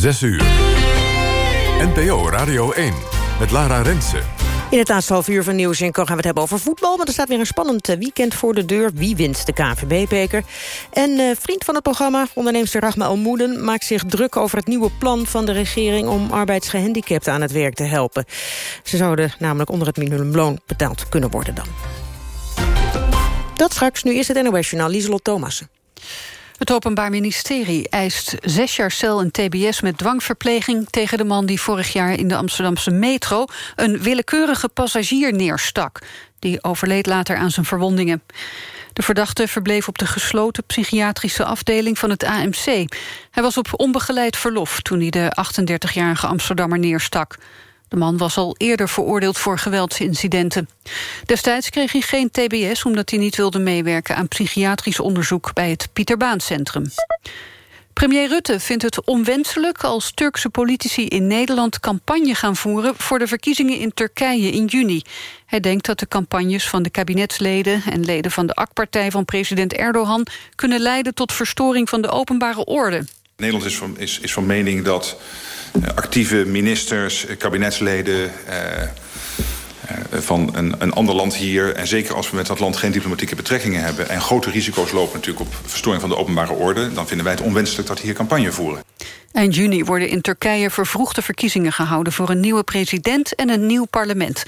6 uur. NPO Radio 1 met Lara Rensen. In het laatste half uur van Nieuws en gaan we het hebben over voetbal... want er staat weer een spannend eh, weekend voor de deur. Wie wint de KNVB-beker? En uh, vriend van het programma, onderneemster Rachma Almoeden... maakt zich druk over het nieuwe plan van de regering... om arbeidsgehandicapten aan het werk te helpen. Ze zouden namelijk onder het minimumloon betaald kunnen worden dan. Dat straks, nu is het NOS-journaal Lieselot Thomassen. Het Openbaar Ministerie eist zes jaar cel en tbs met dwangverpleging... tegen de man die vorig jaar in de Amsterdamse metro... een willekeurige passagier neerstak. Die overleed later aan zijn verwondingen. De verdachte verbleef op de gesloten psychiatrische afdeling van het AMC. Hij was op onbegeleid verlof toen hij de 38-jarige Amsterdammer neerstak. De man was al eerder veroordeeld voor geweldsincidenten. Destijds kreeg hij geen tbs omdat hij niet wilde meewerken... aan psychiatrisch onderzoek bij het Pieterbaancentrum. Premier Rutte vindt het onwenselijk als Turkse politici in Nederland campagne gaan voeren voor de verkiezingen in Turkije in juni. Hij denkt dat de campagnes van de kabinetsleden en leden van de AK-partij van president Erdogan kunnen leiden tot verstoring van de openbare orde. Nederland is van, is, is van mening dat actieve ministers, uh, kabinetsleden... Uh, van een, een, ander land hier. En zeker als we met dat land geen diplomatieke betrekkingen hebben... en grote risico's lopen natuurlijk op verstoring van de openbare orde... dan vinden wij het onwenselijk dat we hier campagne voeren. Eind juni worden in Turkije vervroegde verkiezingen gehouden... voor een nieuwe president en een nieuw parlement.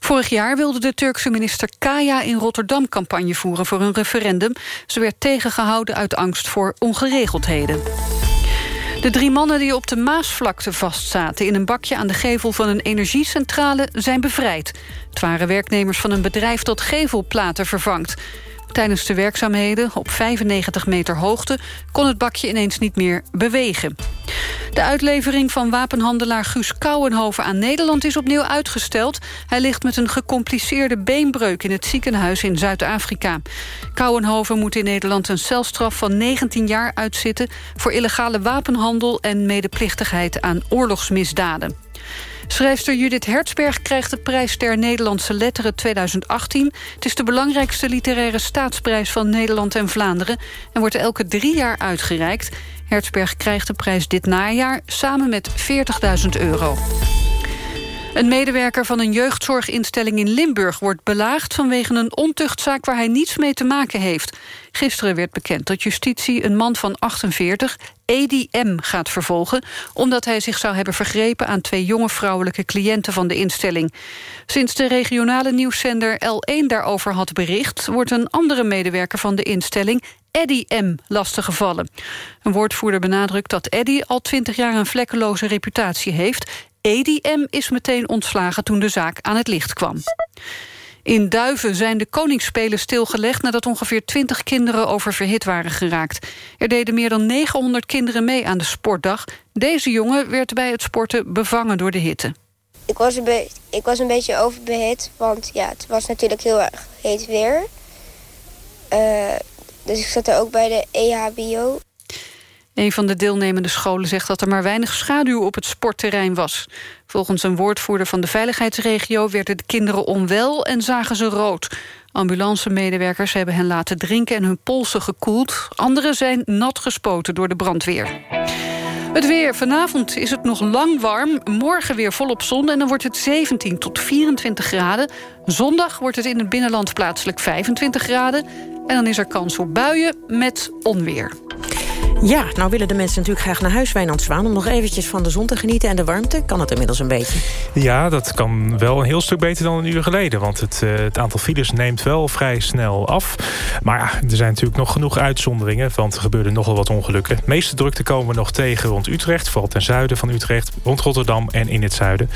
Vorig jaar wilde de Turkse minister Kaya in Rotterdam campagne voeren voor een referendum. Ze werd tegengehouden uit angst voor ongeregeldheden. De drie mannen die op de Maasvlakte vastzaten... in een bakje aan de gevel van een energiecentrale zijn bevrijd. Het waren werknemers van een bedrijf dat gevelplaten vervangt. Tijdens de werkzaamheden, op 95 meter hoogte... kon het bakje ineens niet meer bewegen. De uitlevering van wapenhandelaar Guus Kouwenhoven aan Nederland... is opnieuw uitgesteld. Hij ligt met een gecompliceerde beenbreuk in het ziekenhuis in Zuid-Afrika. Kouwenhoven moet in Nederland een celstraf van 19 jaar uitzitten... voor illegale wapenhandel en medeplichtigheid aan oorlogsmisdaden. Schrijfster Judith Hertzberg krijgt de prijs ter Nederlandse Letteren 2018. Het is de belangrijkste literaire staatsprijs van Nederland en Vlaanderen... en wordt elke drie jaar uitgereikt. Hertzberg krijgt de prijs dit najaar samen met 40.000 euro. Een medewerker van een jeugdzorginstelling in Limburg wordt belaagd vanwege een ontuchtzaak waar hij niets mee te maken heeft. Gisteren werd bekend dat justitie een man van 48, Edi M, gaat vervolgen... omdat hij zich zou hebben vergrepen aan twee jonge vrouwelijke cliënten van de instelling. Sinds de regionale nieuwszender L1 daarover had bericht... wordt een andere medewerker van de instelling, Eddy M. lastiggevallen. Een woordvoerder benadrukt dat Eddy al twintig jaar een vlekkeloze reputatie heeft. Eddy M. is meteen ontslagen toen de zaak aan het licht kwam. In Duiven zijn de koningsspelen stilgelegd... nadat ongeveer 20 kinderen oververhit waren geraakt. Er deden meer dan 900 kinderen mee aan de sportdag. Deze jongen werd bij het sporten bevangen door de hitte. Ik was een, ik was een beetje overbehit, want ja, het was natuurlijk heel erg heet weer. Uh, dus ik zat er ook bij de EHBO. Een van de deelnemende scholen zegt dat er maar weinig schaduw op het sportterrein was. Volgens een woordvoerder van de veiligheidsregio werden de kinderen onwel en zagen ze rood. Ambulancemedewerkers hebben hen laten drinken en hun polsen gekoeld. Anderen zijn nat gespoten door de brandweer. Het weer. Vanavond is het nog lang warm. Morgen weer volop zon en dan wordt het 17 tot 24 graden. Zondag wordt het in het binnenland plaatselijk 25 graden. En dan is er kans op buien met onweer. Ja, nou willen de mensen natuurlijk graag naar huis, Wijnand Zwaan... om nog eventjes van de zon te genieten en de warmte. Kan het inmiddels een beetje? Ja, dat kan wel een heel stuk beter dan een uur geleden. Want het, uh, het aantal files neemt wel vrij snel af. Maar ja, er zijn natuurlijk nog genoeg uitzonderingen... want er gebeurden nogal wat ongelukken. De meeste drukte komen we nog tegen rond Utrecht... vooral ten zuiden van Utrecht, rond Rotterdam en in het zuiden.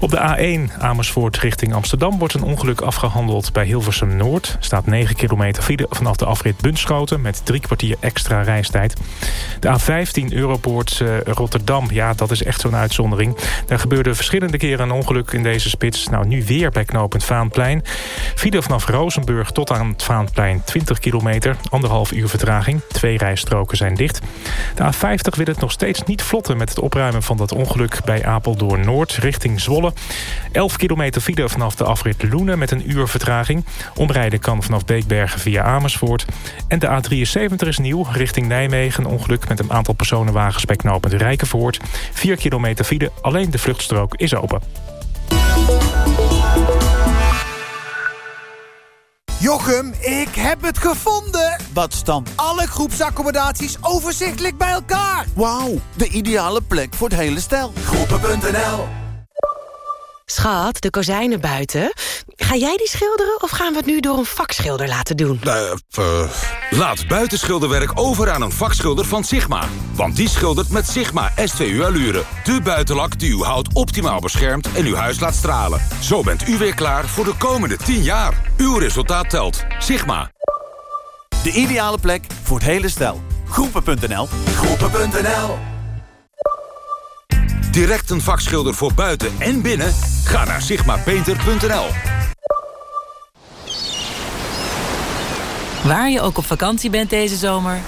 Op de A1 Amersfoort richting Amsterdam... wordt een ongeluk afgehandeld bij Hilversum Noord. staat 9 kilometer file vanaf de afrit Bunschoten... met drie kwartier extra reistijd. De A15 Europoort uh, Rotterdam, ja, dat is echt zo'n uitzondering. Daar gebeurde verschillende keren een ongeluk in deze spits. Nou, nu weer bij knooppunt Vaanplein. File vanaf Rozenburg tot aan het Vaanplein 20 kilometer. Anderhalf uur vertraging. Twee rijstroken zijn dicht. De A50 wil het nog steeds niet vlotten met het opruimen van dat ongeluk bij Apeldoorn Noord richting Zwolle. 11 kilometer file vanaf de afrit Loenen met een uur vertraging. Omrijden kan vanaf Beekbergen via Amersfoort. En de A73 is nieuw richting Nijmegen ongeluk met een aantal personenwagens bij knooppunt Rijkenvoort. 4 kilometer file, alleen de vluchtstrook is open. Jochem, ik heb het gevonden! Wat stam? Alle groepsaccommodaties overzichtelijk bij elkaar. Wauw, de ideale plek voor het hele stel. Groepen.nl Schat, de kozijnen buiten. Ga jij die schilderen of gaan we het nu door een vakschilder laten doen? Uh, laat buitenschilderwerk over aan een vakschilder van Sigma. Want die schildert met Sigma S2U Allure. De buitenlak die uw hout optimaal beschermt en uw huis laat stralen. Zo bent u weer klaar voor de komende 10 jaar. Uw resultaat telt. Sigma. De ideale plek voor het hele stel. Groepen.nl Groepen.nl Direct een vakschilder voor buiten en binnen? Ga naar sigmapainter.nl. Waar je ook op vakantie bent deze zomer.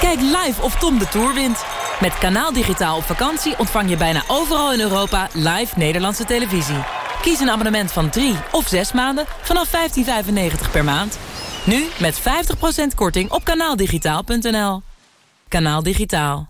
Kijk live of Tom de Tour wint. Met Kanaal Digitaal op vakantie ontvang je bijna overal in Europa live Nederlandse televisie. Kies een abonnement van 3 of 6 maanden vanaf 15,95 per maand. Nu met 50% korting op kanaaldigitaal.nl. Kanaal Digitaal.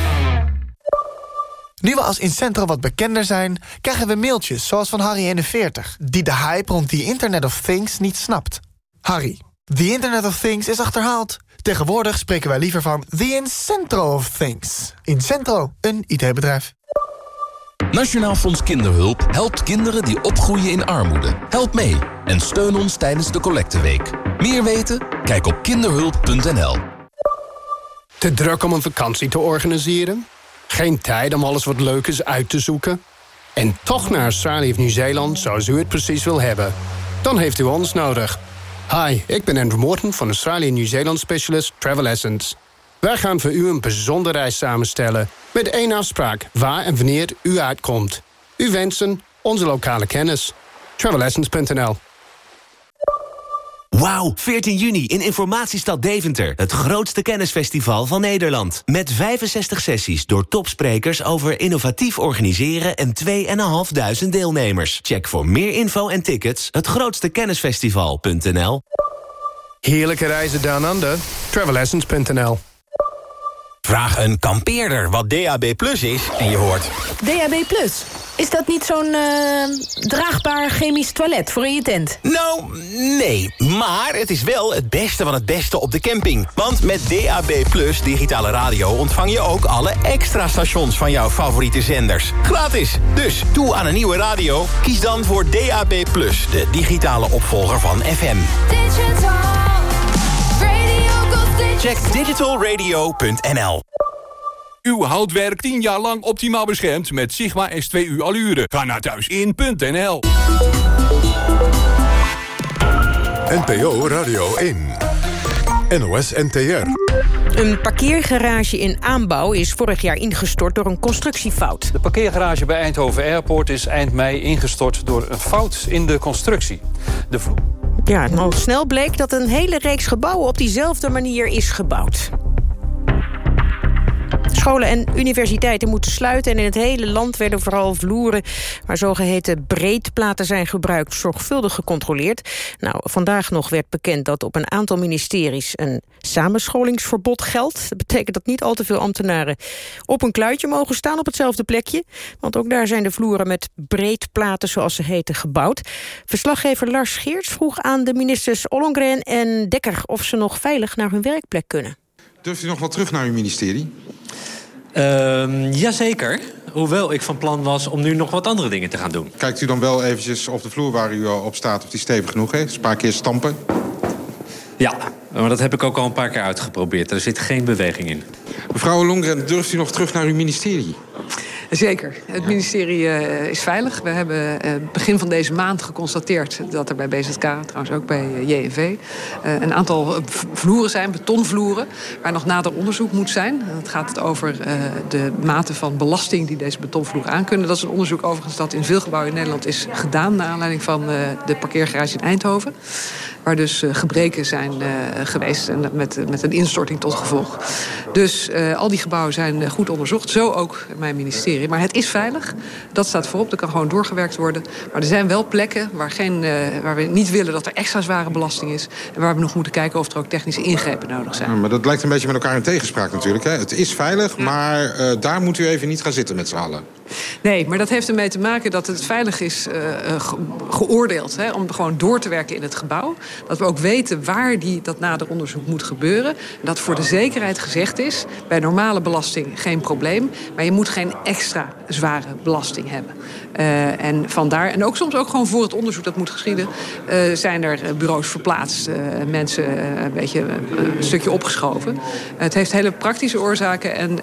nu we als Incentro wat bekender zijn, krijgen we mailtjes zoals van Harry41... die de hype rond the Internet of Things niet snapt. Harry, the Internet of Things is achterhaald. Tegenwoordig spreken wij liever van the Incentro of Things. Incentro, een IT-bedrijf. Nationaal Fonds Kinderhulp helpt kinderen die opgroeien in armoede. Help mee en steun ons tijdens de collecteweek. Meer weten? Kijk op kinderhulp.nl. Te druk om een vakantie te organiseren? Geen tijd om alles wat leuk is uit te zoeken? En toch naar Australië of Nieuw-Zeeland zoals u het precies wil hebben? Dan heeft u ons nodig. Hi, ik ben Andrew Morton van Australië Nieuw-Zeeland Specialist Travel Essence. Wij gaan voor u een bijzondere reis samenstellen... met één afspraak waar en wanneer u uitkomt. U wensen onze lokale kennis. Travelessence.nl Wauw, 14 juni in Informatiestad Deventer. Het grootste kennisfestival van Nederland. Met 65 sessies door topsprekers over innovatief organiseren... en 2.500 deelnemers. Check voor meer info en tickets hetgrootstekennisfestival.nl Heerlijke reizen down under. Travelessence.nl Vraag een kampeerder wat DAB Plus is en je hoort... DAB Plus? Is dat niet zo'n uh, draagbaar chemisch toilet voor in je tent? Nou, nee. Maar het is wel het beste van het beste op de camping. Want met DAB Plus digitale radio ontvang je ook alle extra stations van jouw favoriete zenders. Gratis. Dus toe aan een nieuwe radio. Kies dan voor DAB Plus, de digitale opvolger van FM. Digital Check digitalradio.nl uw houtwerk 10 jaar lang optimaal beschermd met Sigma S2U Allure. Ga naar thuisin.nl. NPO Radio 1. NOS NTR. Een parkeergarage in aanbouw is vorig jaar ingestort door een constructiefout. De parkeergarage bij Eindhoven Airport is eind mei ingestort door een fout in de constructie. De ja, al snel bleek dat een hele reeks gebouwen op diezelfde manier is gebouwd. Scholen en universiteiten moeten sluiten... en in het hele land werden vooral vloeren... waar zogeheten breedplaten zijn gebruikt... zorgvuldig gecontroleerd. Nou, vandaag nog werd bekend dat op een aantal ministeries... een samenscholingsverbod geldt. Dat betekent dat niet al te veel ambtenaren op een kluitje mogen staan... op hetzelfde plekje. Want ook daar zijn de vloeren met breedplaten, zoals ze heten, gebouwd. Verslaggever Lars Geerts vroeg aan de ministers Ollongren en Dekker... of ze nog veilig naar hun werkplek kunnen. Durft u nog wel terug naar uw ministerie? Uh, jazeker. Hoewel ik van plan was om nu nog wat andere dingen te gaan doen. Kijkt u dan wel eventjes of de vloer waar u op staat... of die stevig genoeg is? Een paar keer stampen? Ja, maar dat heb ik ook al een paar keer uitgeprobeerd. Er zit geen beweging in. Mevrouw Longren, durft u nog terug naar uw ministerie? Zeker. Het ministerie uh, is veilig. We hebben uh, begin van deze maand geconstateerd dat er bij BZK, trouwens ook bij JNV, uh, een aantal vloeren zijn, betonvloeren, waar nog nader onderzoek moet zijn. Het gaat over de mate van belasting die deze betonvloeren aankunnen. Dat is een onderzoek overigens dat in veel gebouwen in Nederland is gedaan naar aanleiding van de parkeergarage in Eindhoven. Waar dus gebreken zijn geweest en met, met een instorting tot gevolg. Dus al die gebouwen zijn goed onderzocht. Zo ook mijn ministerie. Maar het is veilig. Dat staat voorop. Er kan gewoon doorgewerkt worden. Maar er zijn wel plekken waar, geen, uh, waar we niet willen dat er extra zware belasting is. En waar we nog moeten kijken of er ook technische ingrepen nodig zijn. Ja, maar dat lijkt een beetje met elkaar in tegenspraak natuurlijk. Hè? Het is veilig, ja. maar uh, daar moet u even niet gaan zitten met z'n allen. Nee, maar dat heeft ermee te maken dat het veilig is uh, ge geoordeeld. Hè, om gewoon door te werken in het gebouw. Dat we ook weten waar die, dat nader onderzoek moet gebeuren. En dat voor de zekerheid gezegd is... bij normale belasting geen probleem. Maar je moet geen extra zware belasting hebben. Uh, en vandaar, en ook soms ook gewoon voor het onderzoek dat moet geschieden... Uh, zijn er bureaus verplaatst. Uh, mensen een beetje een stukje opgeschoven. het heeft hele praktische oorzaken. En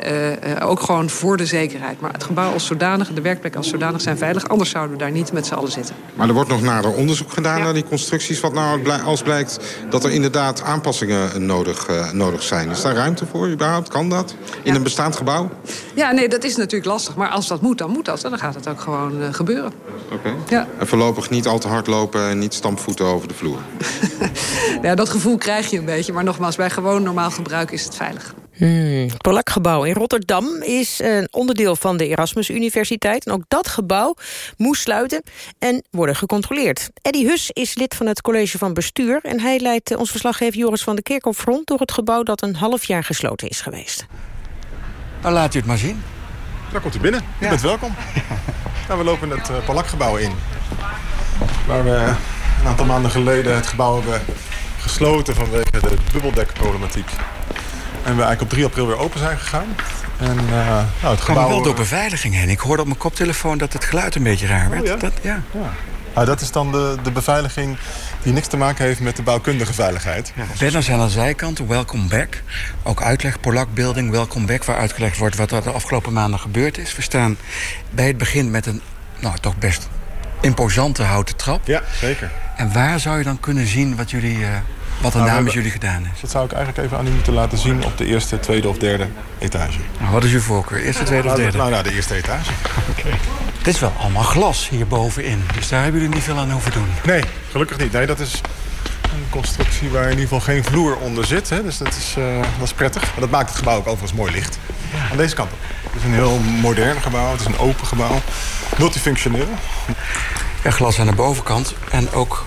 ook gewoon voor de zekerheid. Maar het gebouw als zodanig, de werkplek als zodanig zijn veilig. Anders zouden we daar niet met z'n allen zitten. Maar er wordt nog nader onderzoek gedaan ja. naar die constructies. Wat nou als blijkt dat er inderdaad aanpassingen nodig, nodig zijn. Is daar ruimte voor überhaupt? Kan dat? In ja. een bestaand gebouw? Ja, nee, dat is natuurlijk lastig. Maar als dat moet, dan moet dat. En dan gaat het ook gewoon uh, gebeuren. Oké. Okay. Ja. En voorlopig niet al te hard lopen en niet stampvoeten over de vloer. ja, dat gevoel krijg je een beetje. Maar nogmaals, bij gewoon normaal gebruik is het veilig. Hmm. Polakgebouw in Rotterdam is een onderdeel van de Erasmus Universiteit. En ook dat gebouw moest sluiten en worden gecontroleerd. Eddie Hus is lid van het college van bestuur... en hij leidt ons verslaggever Joris van der Kerkhoff rond... door het gebouw dat een half jaar gesloten is geweest. Nou, laat u het maar zien. Daar komt u binnen. U ja. bent welkom. nou, we lopen het uh, Polakgebouw in. Waar we een aantal maanden geleden het gebouw hebben gesloten... vanwege de bubbeldekproblematiek. En we eigenlijk op 3 april weer open zijn gegaan. En, uh, nou, het gebouw... wel door beveiliging heen. Ik hoorde op mijn koptelefoon dat het geluid een beetje raar werd. Oh, ja? Dat, ja. ja. Nou, dat is dan de, de beveiliging die niks te maken heeft met de bouwkundige veiligheid. Ja. Banners aan de zijkant, welcome back. Ook uitleg, Polak Building, welcome back... waar uitgelegd wordt wat er de afgelopen maanden gebeurd is. We staan bij het begin met een, nou, toch best imposante houten trap. Ja, zeker. En waar zou je dan kunnen zien wat jullie... Uh, wat er nou, namens jullie gedaan is. Dat zou ik eigenlijk even aan u moeten laten zien op de eerste, tweede of derde etage. Nou, wat is uw voorkeur? Eerste, tweede of derde? Nou, nou de eerste etage. Oké. Okay. Dit is wel allemaal glas hier bovenin. Dus daar hebben jullie niet veel aan hoeven doen. Nee, gelukkig niet. Nee, dat is een constructie waar in ieder geval geen vloer onder zit. Hè. Dus dat is, uh, dat is prettig. Maar dat maakt het gebouw ook overigens mooi licht. Ja. Aan deze kant op. Het is een heel modern gebouw. Het is een open gebouw. Multifunctioneel. Ja, glas aan de bovenkant. En ook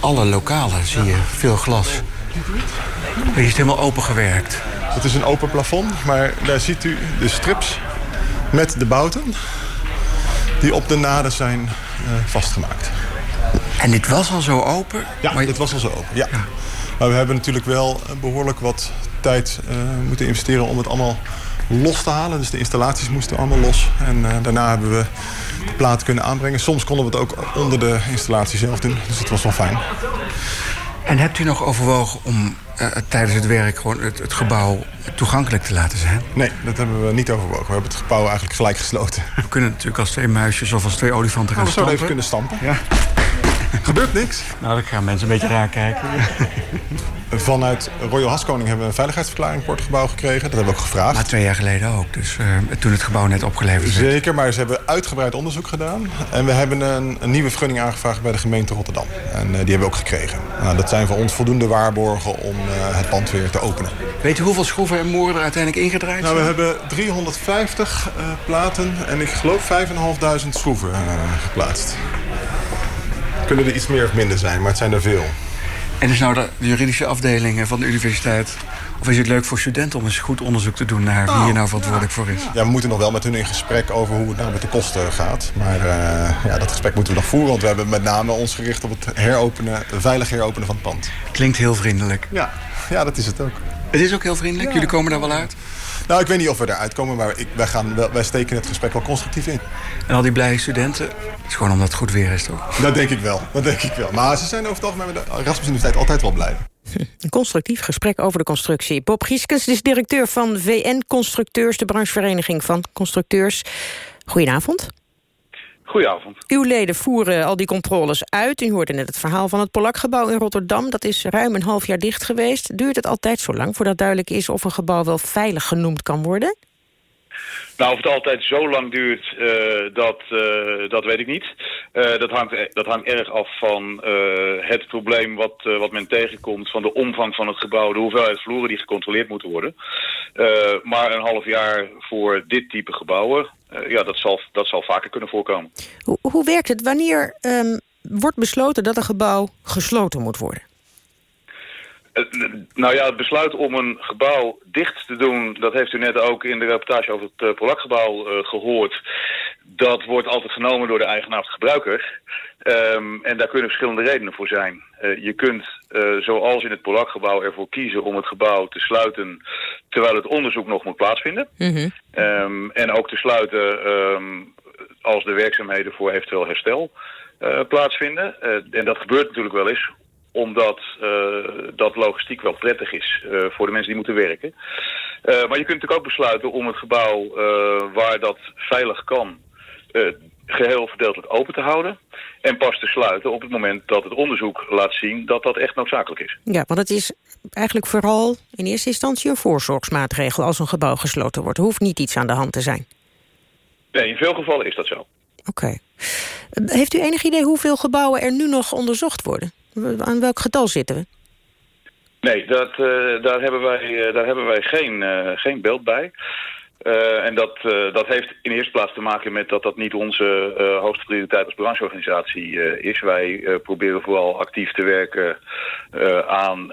alle lokalen zie je veel glas. Hier is het helemaal open gewerkt. Het is een open plafond, maar daar ziet u de strips met de bouten... die op de naden zijn uh, vastgemaakt. En dit was al zo open? Ja, maar... dit was al zo open, ja. ja. Maar we hebben natuurlijk wel behoorlijk wat tijd uh, moeten investeren... om het allemaal los te halen. Dus de installaties moesten allemaal los. En uh, daarna hebben we de plaat kunnen aanbrengen. Soms konden we het ook onder de installatie zelf doen. Dus het was wel fijn. En hebt u nog overwogen om uh, tijdens het werk gewoon het, het, gebouw toegankelijk te laten zijn? Nee, dat hebben we niet overwogen. We hebben het gebouw eigenlijk gelijk gesloten. We kunnen natuurlijk als twee muisjes of als twee olifanten gaan nou, stampen. We zouden even kunnen stampen. Ja. Gebeurt niks. Nou, dan gaan mensen een beetje raar kijken. Vanuit Royal Haskoning hebben we een veiligheidsverklaring voor het gebouw gekregen. Dat hebben we ook gevraagd. Maar twee jaar geleden ook. Dus uh, toen het gebouw net opgeleverd werd. Zeker, maar ze hebben uitgebreid onderzoek gedaan. En we hebben een, een nieuwe vergunning aangevraagd bij de gemeente Rotterdam. En uh, die hebben we ook gekregen. Nou, dat zijn voor ons voldoende waarborgen om uh, het pand weer te openen. Weet u hoeveel schroeven en moeren er uiteindelijk ingedraaid nou, we hebben 350 platen en ik geloof 5.500 schroeven geplaatst. Kunnen er iets meer of minder zijn, maar het zijn er veel. En is nou de juridische afdeling van de universiteit... of is het leuk voor studenten om eens goed onderzoek te doen... naar wie hier nou verantwoordelijk voor is? Ja, we moeten nog wel met hun in gesprek over hoe het nou met de kosten gaat. Maar uh, ja, dat gesprek moeten we nog voeren... want we hebben met name ons gericht op het heropenen, veilig heropenen van het pand. Klinkt heel vriendelijk. Ja, ja dat is het ook. Het is ook heel vriendelijk? Ja. Jullie komen daar wel uit? Nou, ik weet niet of we eruit komen, maar ik, wij, gaan wel, wij steken het gesprek wel constructief in. En al die blije studenten, het is gewoon omdat het goed weer is, toch? Dat denk ik wel, dat denk ik wel. Maar ze zijn over het algemeen met de Erasmus Universiteit altijd wel blij. Een constructief gesprek over de constructie. Bob Gieskens is directeur van VN Constructeurs... de branchevereniging van constructeurs. Goedenavond. Goedenavond. Uw leden voeren al die controles uit. U hoorde net het verhaal van het Polakgebouw in Rotterdam. Dat is ruim een half jaar dicht geweest. Duurt het altijd zo lang voordat duidelijk is... of een gebouw wel veilig genoemd kan worden? Nou, of het altijd zo lang duurt, uh, dat, uh, dat weet ik niet. Uh, dat, hangt, dat hangt erg af van het probleem wat, wat men tegenkomt... van de omvang van het gebouw, de hoeveelheid vloeren die gecontroleerd moeten worden. maar een half jaar voor dit type gebouwen, ja, dat zal, dat zal vaker kunnen voorkomen. Hoe, hoe werkt het? Wanneer um, wordt besloten dat een gebouw gesloten moet worden? Nou ja, het besluit om een gebouw dicht te doen... dat heeft u net ook in de reportage over het uh, Polakgebouw uh, gehoord. Dat wordt altijd genomen door de eigenaar of de gebruiker. Um, en daar kunnen verschillende redenen voor zijn. Uh, je kunt, zoals in het Polakgebouw, ervoor kiezen om het gebouw te sluiten... terwijl het onderzoek nog moet plaatsvinden. Mm -hmm. um, en ook te sluiten um, als de werkzaamheden voor eventueel herstel plaatsvinden. en dat gebeurt natuurlijk wel eens omdat dat logistiek wel prettig is voor de mensen die moeten werken. Maar je kunt natuurlijk ook besluiten om het gebouw waar dat veilig kan... geheel verdeeltelijk open te houden en pas te sluiten op het moment dat het onderzoek laat zien dat dat echt noodzakelijk is. Ja, want het is eigenlijk vooral in eerste instantie een voorzorgsmaatregel als een gebouw gesloten wordt. Er hoeft niet iets aan de hand te zijn. Nee, in veel gevallen is dat zo. Oké. Okay. Heeft u enig idee hoeveel gebouwen er nu nog onderzocht worden? Aan welk getal zitten we? Nee, dat, uh, daar hebben wij, uh, daar hebben wij geen, uh, geen beeld bij. En dat, dat heeft in eerste plaats te maken met dat dat niet onze hoogste prioriteit als brancheorganisatie is. Wij proberen vooral actief te werken aan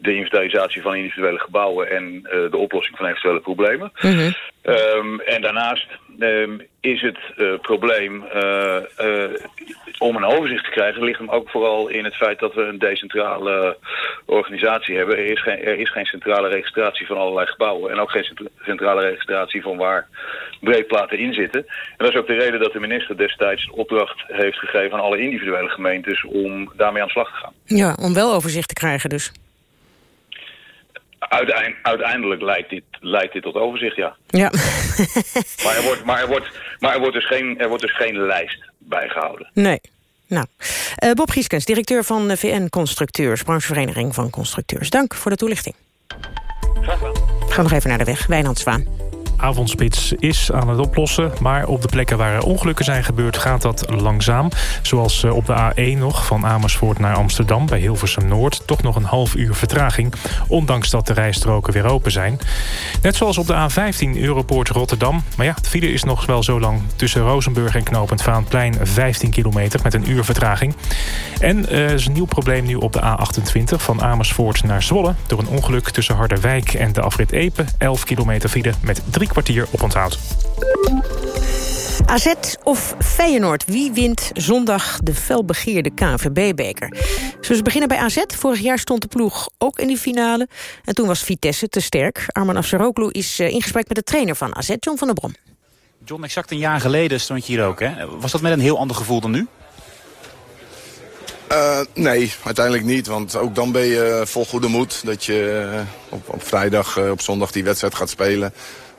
de inventarisatie van individuele gebouwen en de oplossing van eventuele problemen. -hmm. Um, en daarnaast um, is het uh, probleem uh, uh, om een overzicht te krijgen... ligt hem ook vooral in het feit dat we een decentrale organisatie hebben. Er is, geen, er is geen centrale registratie van allerlei gebouwen... en ook geen centrale registratie van waar breedplaten in zitten. En dat is ook de reden dat de minister destijds opdracht heeft gegeven... aan alle individuele gemeentes om daarmee aan de slag te gaan. Ja, om wel overzicht te krijgen dus. Uiteindelijk, uiteindelijk leidt, dit, leidt dit tot overzicht, ja. Ja. maar er wordt, maar er wordt, maar er wordt, dus, geen, er wordt dus geen lijst bijgehouden. Nee. Nou, uh, Bob Gieskens, directeur van de VN-constructeurs... branchevereniging van constructeurs. Dank voor de toelichting. Graag gedaan. Ga nog even naar de weg. Wijnand Zwaan avondspits is aan het oplossen. Maar op de plekken waar er ongelukken zijn gebeurd gaat dat langzaam. Zoals eh, op de A1 nog, van Amersfoort naar Amsterdam... bij Hilversum Noord, toch nog een half uur vertraging. Ondanks dat de rijstroken weer open zijn. Net zoals op de A15 Europoort Rotterdam. Maar ja, de file is nog wel zo lang tussen Rozenburg en Knopend Vaanplein... 15 kilometer met een uur vertraging. En er is een nieuw probleem nu op de A28 van Amersfoort naar Zwolle... door een ongeluk tussen Harderwijk en de afrit Epe. 11 kilometer file met drie kwartier op onthoud. AZ of Feyenoord, wie wint zondag de felbegeerde KNVB-beker? Zullen we beginnen bij AZ? Vorig jaar stond de ploeg ook in die finale. En toen was Vitesse te sterk. Arman Afsaroglu is uh, in gesprek met de trainer van AZ, John van der Brom. John, exact een jaar geleden stond je hier ook, hè? Was dat met een heel ander gevoel dan nu? Uh, nee, uiteindelijk niet. Want ook dan ben je vol goede moed dat je uh, op, op, vrijdag, op zondag die wedstrijd gaat spelen.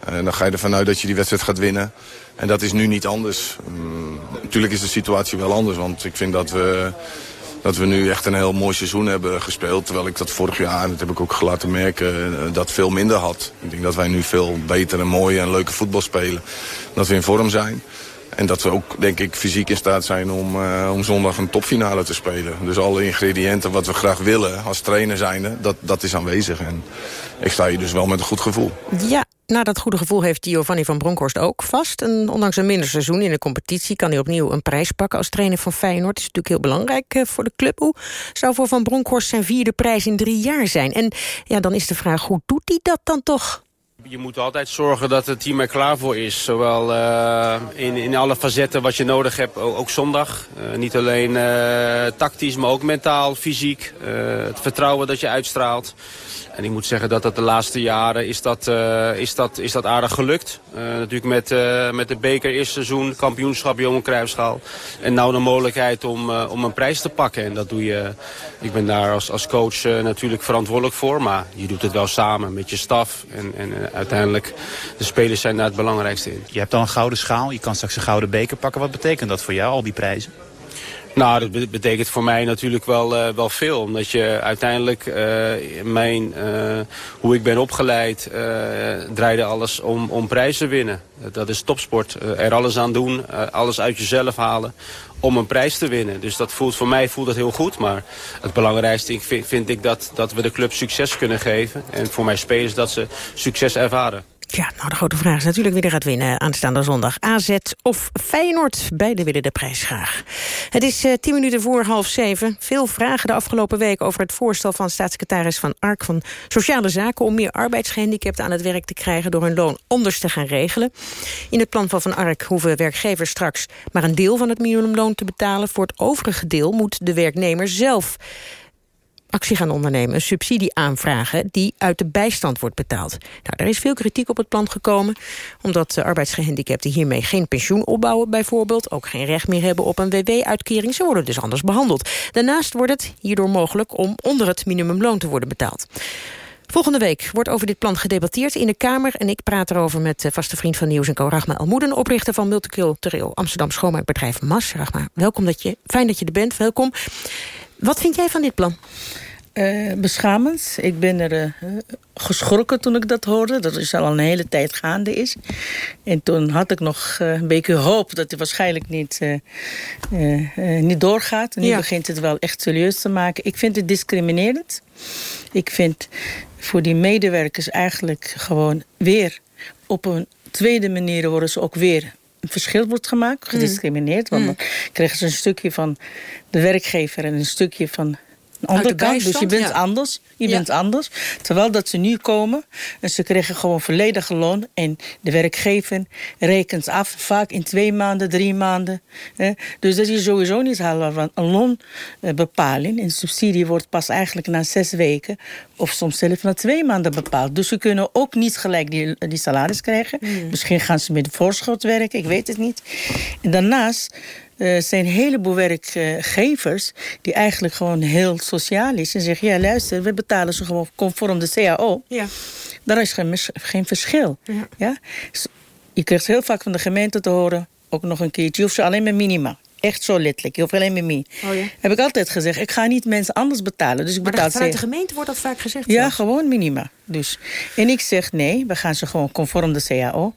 En dan ga je ervan uit dat je die wedstrijd gaat winnen. En dat is nu niet anders. Um, natuurlijk is de situatie wel anders. Want ik vind dat we, dat we nu echt een heel mooi seizoen hebben gespeeld. Terwijl ik dat vorig jaar, dat heb ik ook laten merken, dat veel minder had. Ik denk dat wij nu veel beter en mooie en leuke voetbal spelen. Dat we in vorm zijn. En dat we ook, denk ik, fysiek in staat zijn om, uh, om zondag een topfinale te spelen. Dus alle ingrediënten wat we graag willen als trainer zijnde, dat, dat is aanwezig. En ik sta hier dus wel met een goed gevoel. Ja, nou, dat goede gevoel heeft Giovanni van Bronckhorst ook vast. En ondanks een minder seizoen in de competitie... kan hij opnieuw een prijs pakken als trainer van Feyenoord. Dat is natuurlijk heel belangrijk uh, voor de club. Hoe zou voor Van Bronckhorst zijn vierde prijs in drie jaar zijn? En ja, dan is de vraag, hoe doet hij dat dan toch? Je moet altijd zorgen dat het team er klaar voor is. Zowel uh, in, in alle facetten wat je nodig hebt, ook, zondag. Uh, niet alleen tactisch, maar ook mentaal, fysiek. het vertrouwen dat je uitstraalt. En ik moet zeggen dat dat de laatste jaren is dat, uh, is dat, is dat aardig gelukt. Uh, natuurlijk met, uh, met de beker eerste seizoen, kampioenschap Johan Cruijffschaal. En nou de mogelijkheid om, om een prijs te pakken. En dat doe je, ik ben daar als, als coach natuurlijk verantwoordelijk voor. Maar je doet het wel samen met je staf en, en uiteindelijk, de spelers zijn daar het belangrijkste in. Je hebt al een gouden schaal, je kan straks een gouden beker pakken. Wat betekent dat voor jou, al die prijzen? Nou, dat betekent voor mij natuurlijk wel, uh, wel veel. Omdat je uiteindelijk, uh, mijn, uh, hoe ik ben opgeleid, draaide alles om, om prijzen winnen. Dat is topsport. er alles aan doen, alles uit jezelf halen om een prijs te winnen. Dus dat voelt, voor mij voelt dat heel goed. Maar het belangrijkste vind, vind ik dat, dat we de club succes kunnen geven. En voor mijn spelers dat ze succes ervaren. Ja, nou de grote vraag is natuurlijk wie er gaat winnen aanstaande zondag. AZ of Feyenoord, beide willen de prijs graag. Het is uh, tien minuten voor half zeven. Veel vragen de afgelopen week over het voorstel van staatssecretaris Van Ark van Sociale Zaken... om meer arbeidsgehandicapten aan het werk te krijgen door hun loon anders te gaan regelen. In het plan van Van Ark hoeven werkgevers straks maar een deel van het minimumloon te betalen. Voor het overige deel moet de werknemer zelf actie gaan ondernemen, een subsidie aanvragen die uit de bijstand wordt betaald. Nou, is veel kritiek op het plan gekomen, omdat arbeidsgehandicapten hiermee geen pensioen opbouwen bijvoorbeeld, ook geen recht meer hebben op een WW-uitkering. Ze worden dus anders behandeld. Daarnaast wordt het hierdoor mogelijk om onder het minimumloon te worden betaald. Volgende week wordt over dit plan gedebatteerd in de Kamer... en ik praat erover met vaste vriend van Nieuws en Co. Rachma Almoeden... oprichter van multicultureel Amsterdam schoonmaakbedrijf MAS. Rachma, welkom dat je, fijn dat je er bent, welkom. Wat vind jij van dit plan? Uh, beschamend. Ik ben er uh, geschrokken toen ik dat hoorde. Dat is al een hele tijd gaande is. En toen had ik nog uh, een beetje hoop dat het waarschijnlijk niet, niet doorgaat. nu ja. begint het wel echt serieus te maken. Ik vind het discriminerend. Ik vind voor die medewerkers eigenlijk gewoon weer... op een tweede manier worden ze ook weer een verschil wordt gemaakt, gediscrimineerd. Want dan krijgen ze een stukje van de werkgever en een stukje van andere kant. Dus je bent anders. Je bent anders. Terwijl dat ze nu komen en ze krijgen gewoon volledige loon. En de werkgever rekent af, vaak in twee maanden, drie maanden. Hè. Dus dat is sowieso niet haalbaar. Want een loonbepaling, een subsidie wordt pas eigenlijk na zes weken... of soms zelfs na twee maanden bepaald. Dus ze kunnen ook niet gelijk die, die salaris krijgen. Misschien gaan ze met voorschot werken, ik weet het niet. En daarnaast uh, zijn een heleboel werkgevers die eigenlijk gewoon heel sociaal is. En zeggen, ja luister, we betalen ze gewoon conform de CAO. Ja. Daar is geen, geen verschil. Ja. ja. Je krijgt heel vaak van de gemeente te horen, ook nog een keertje, je hoeft ze alleen maar minima. Echt zo letterlijk. Je hoeft alleen maar mee. Oh, ja. Heb ik altijd gezegd. Ik ga niet mensen anders betalen. Dus ik maar betaal vanuit de gemeente wordt dat vaak gezegd? Ja, gewoon minima. Dus. En ik zeg nee, we gaan ze gewoon conform de CAO.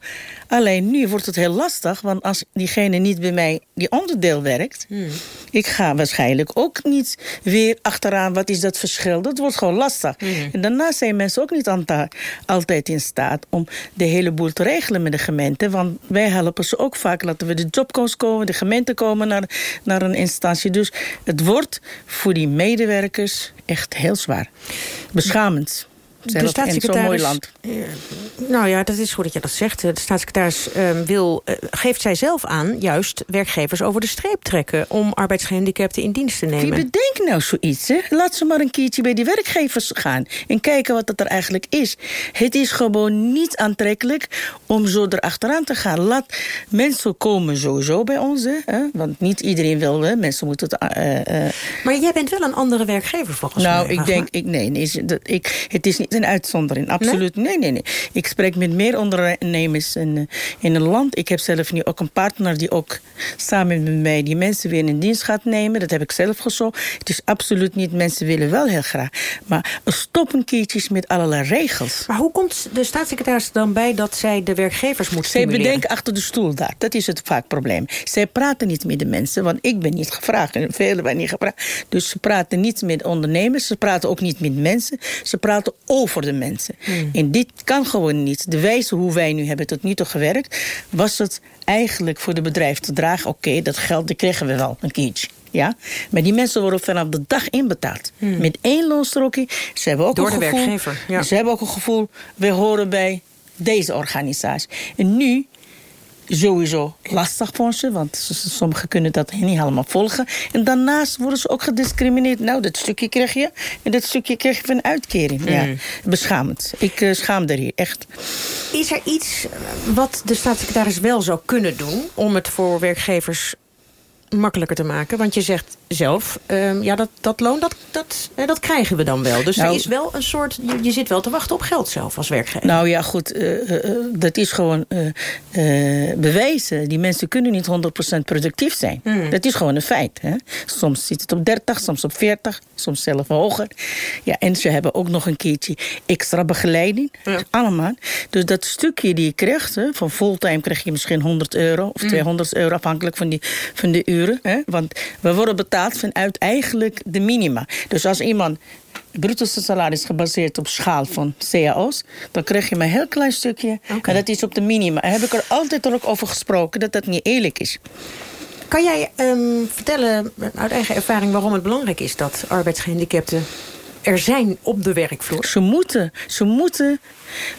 Alleen nu wordt het heel lastig, want als diegene niet bij mij die onderdeel werkt... Hmm. ik ga waarschijnlijk ook niet weer achteraan wat is dat verschil. Dat wordt gewoon lastig. Hmm. En daarna zijn mensen ook niet altijd in staat om de hele boel te regelen met de gemeente. Want wij helpen ze ook vaak, laten we de jobcoach komen, de gemeente komen naar, naar een instantie. Dus het wordt voor die medewerkers echt heel zwaar. Beschamend de staatssecretaris, mooi land. nou ja, dat is goed dat je dat zegt. De staatssecretaris uh, wil, uh, geeft zij zelf aan... juist werkgevers over de streep trekken... om arbeidsgehandicapten in dienst te nemen. Wie bedenkt nou zoiets? Hè? Laat ze maar een keertje bij die werkgevers gaan... en kijken wat dat er eigenlijk is. Het is gewoon niet aantrekkelijk om zo erachteraan te gaan. Laat mensen komen sowieso bij ons. Hè? Want niet iedereen wil, hè? mensen moeten... Het, maar jij bent wel een andere werkgever volgens nou, mij. Nou, ik denk... Ik, nee, nee, ik, het is niet een uitzondering, absoluut. Nee? nee, nee, Ik spreek met meer ondernemers in, eh, in een land. Ik heb zelf nu ook een partner die ook samen met mij die mensen weer in dienst gaat nemen. Dat heb ik zelf gezocht. Het is absoluut niet, mensen willen wel heel graag. Maar stop een keertje met allerlei regels. Maar hoe komt de staatssecretaris er dan bij dat zij de werkgevers moet stimuleren? Zij bedenken achter de stoel daar. Dat is het vaak probleem. Zij praten niet met de mensen, want ik ben niet gevraagd. En velen zijn niet gevraagd. Dus ze praten niet met ondernemers. Ze praten ook niet met mensen. Ze praten over de mensen. Hmm. En dit kan gewoon niet. De wijze hoe wij nu hebben tot nu toe gewerkt... was het eigenlijk voor de bedrijf te dragen... oké, dat geld dat krijgen we wel een keertje. Ja? Maar die mensen worden vanaf de dag inbetaald. Hmm. Met één loonstrookje. Ze hebben ook Door een de gevoel, werkgever. Ja. Ze hebben ook een gevoel, we horen bij deze organisatie. En nu sowieso lastig voor ze, want sommigen kunnen dat niet helemaal volgen. En daarnaast worden ze ook gediscrimineerd. Nou, dat stukje krijg je en dat stukje krijg je van uitkering. Ja, mm. beschamend. Ik uh, schaam er hier, echt. Is er iets wat de staatssecretaris wel zou kunnen doen... om het voor werkgevers makkelijker te maken? Want je zegt zelf, ehm, ja, dat, dat loon, dat, dat, dat krijgen we dan wel. Dus Nou- er is wel een soort, je, je zit wel te wachten op geld zelf als werkgever. Nou ja, goed, eh, eh, eh, dat is gewoon eh, bewijzen. Die mensen kunnen niet 100% productief zijn. Hmm. Dat is gewoon een feit. Hè? Soms zit het op 30, soms op 40, soms zelfs hoger. Ja, en ze hebben ook nog een keertje extra begeleiding. Allemaal. Dus dat stukje die je krijgt, hè, van fulltime krijg je misschien 100 euro of Hmm. 200 euro, afhankelijk van, die, van de uren. Hè? Want we worden betaald vanuit eigenlijk de minima. Dus als iemand bruto salaris gebaseerd op schaal van cao's... dan krijg je maar een heel klein stukje. En dat is op de minima. En heb ik er altijd ook over gesproken dat dat niet eerlijk is. Kan jij ehm, vertellen uit eigen ervaring waarom het belangrijk is dat arbeidsgehandicapten er zijn op de werkvloer? Ze moeten, ze moeten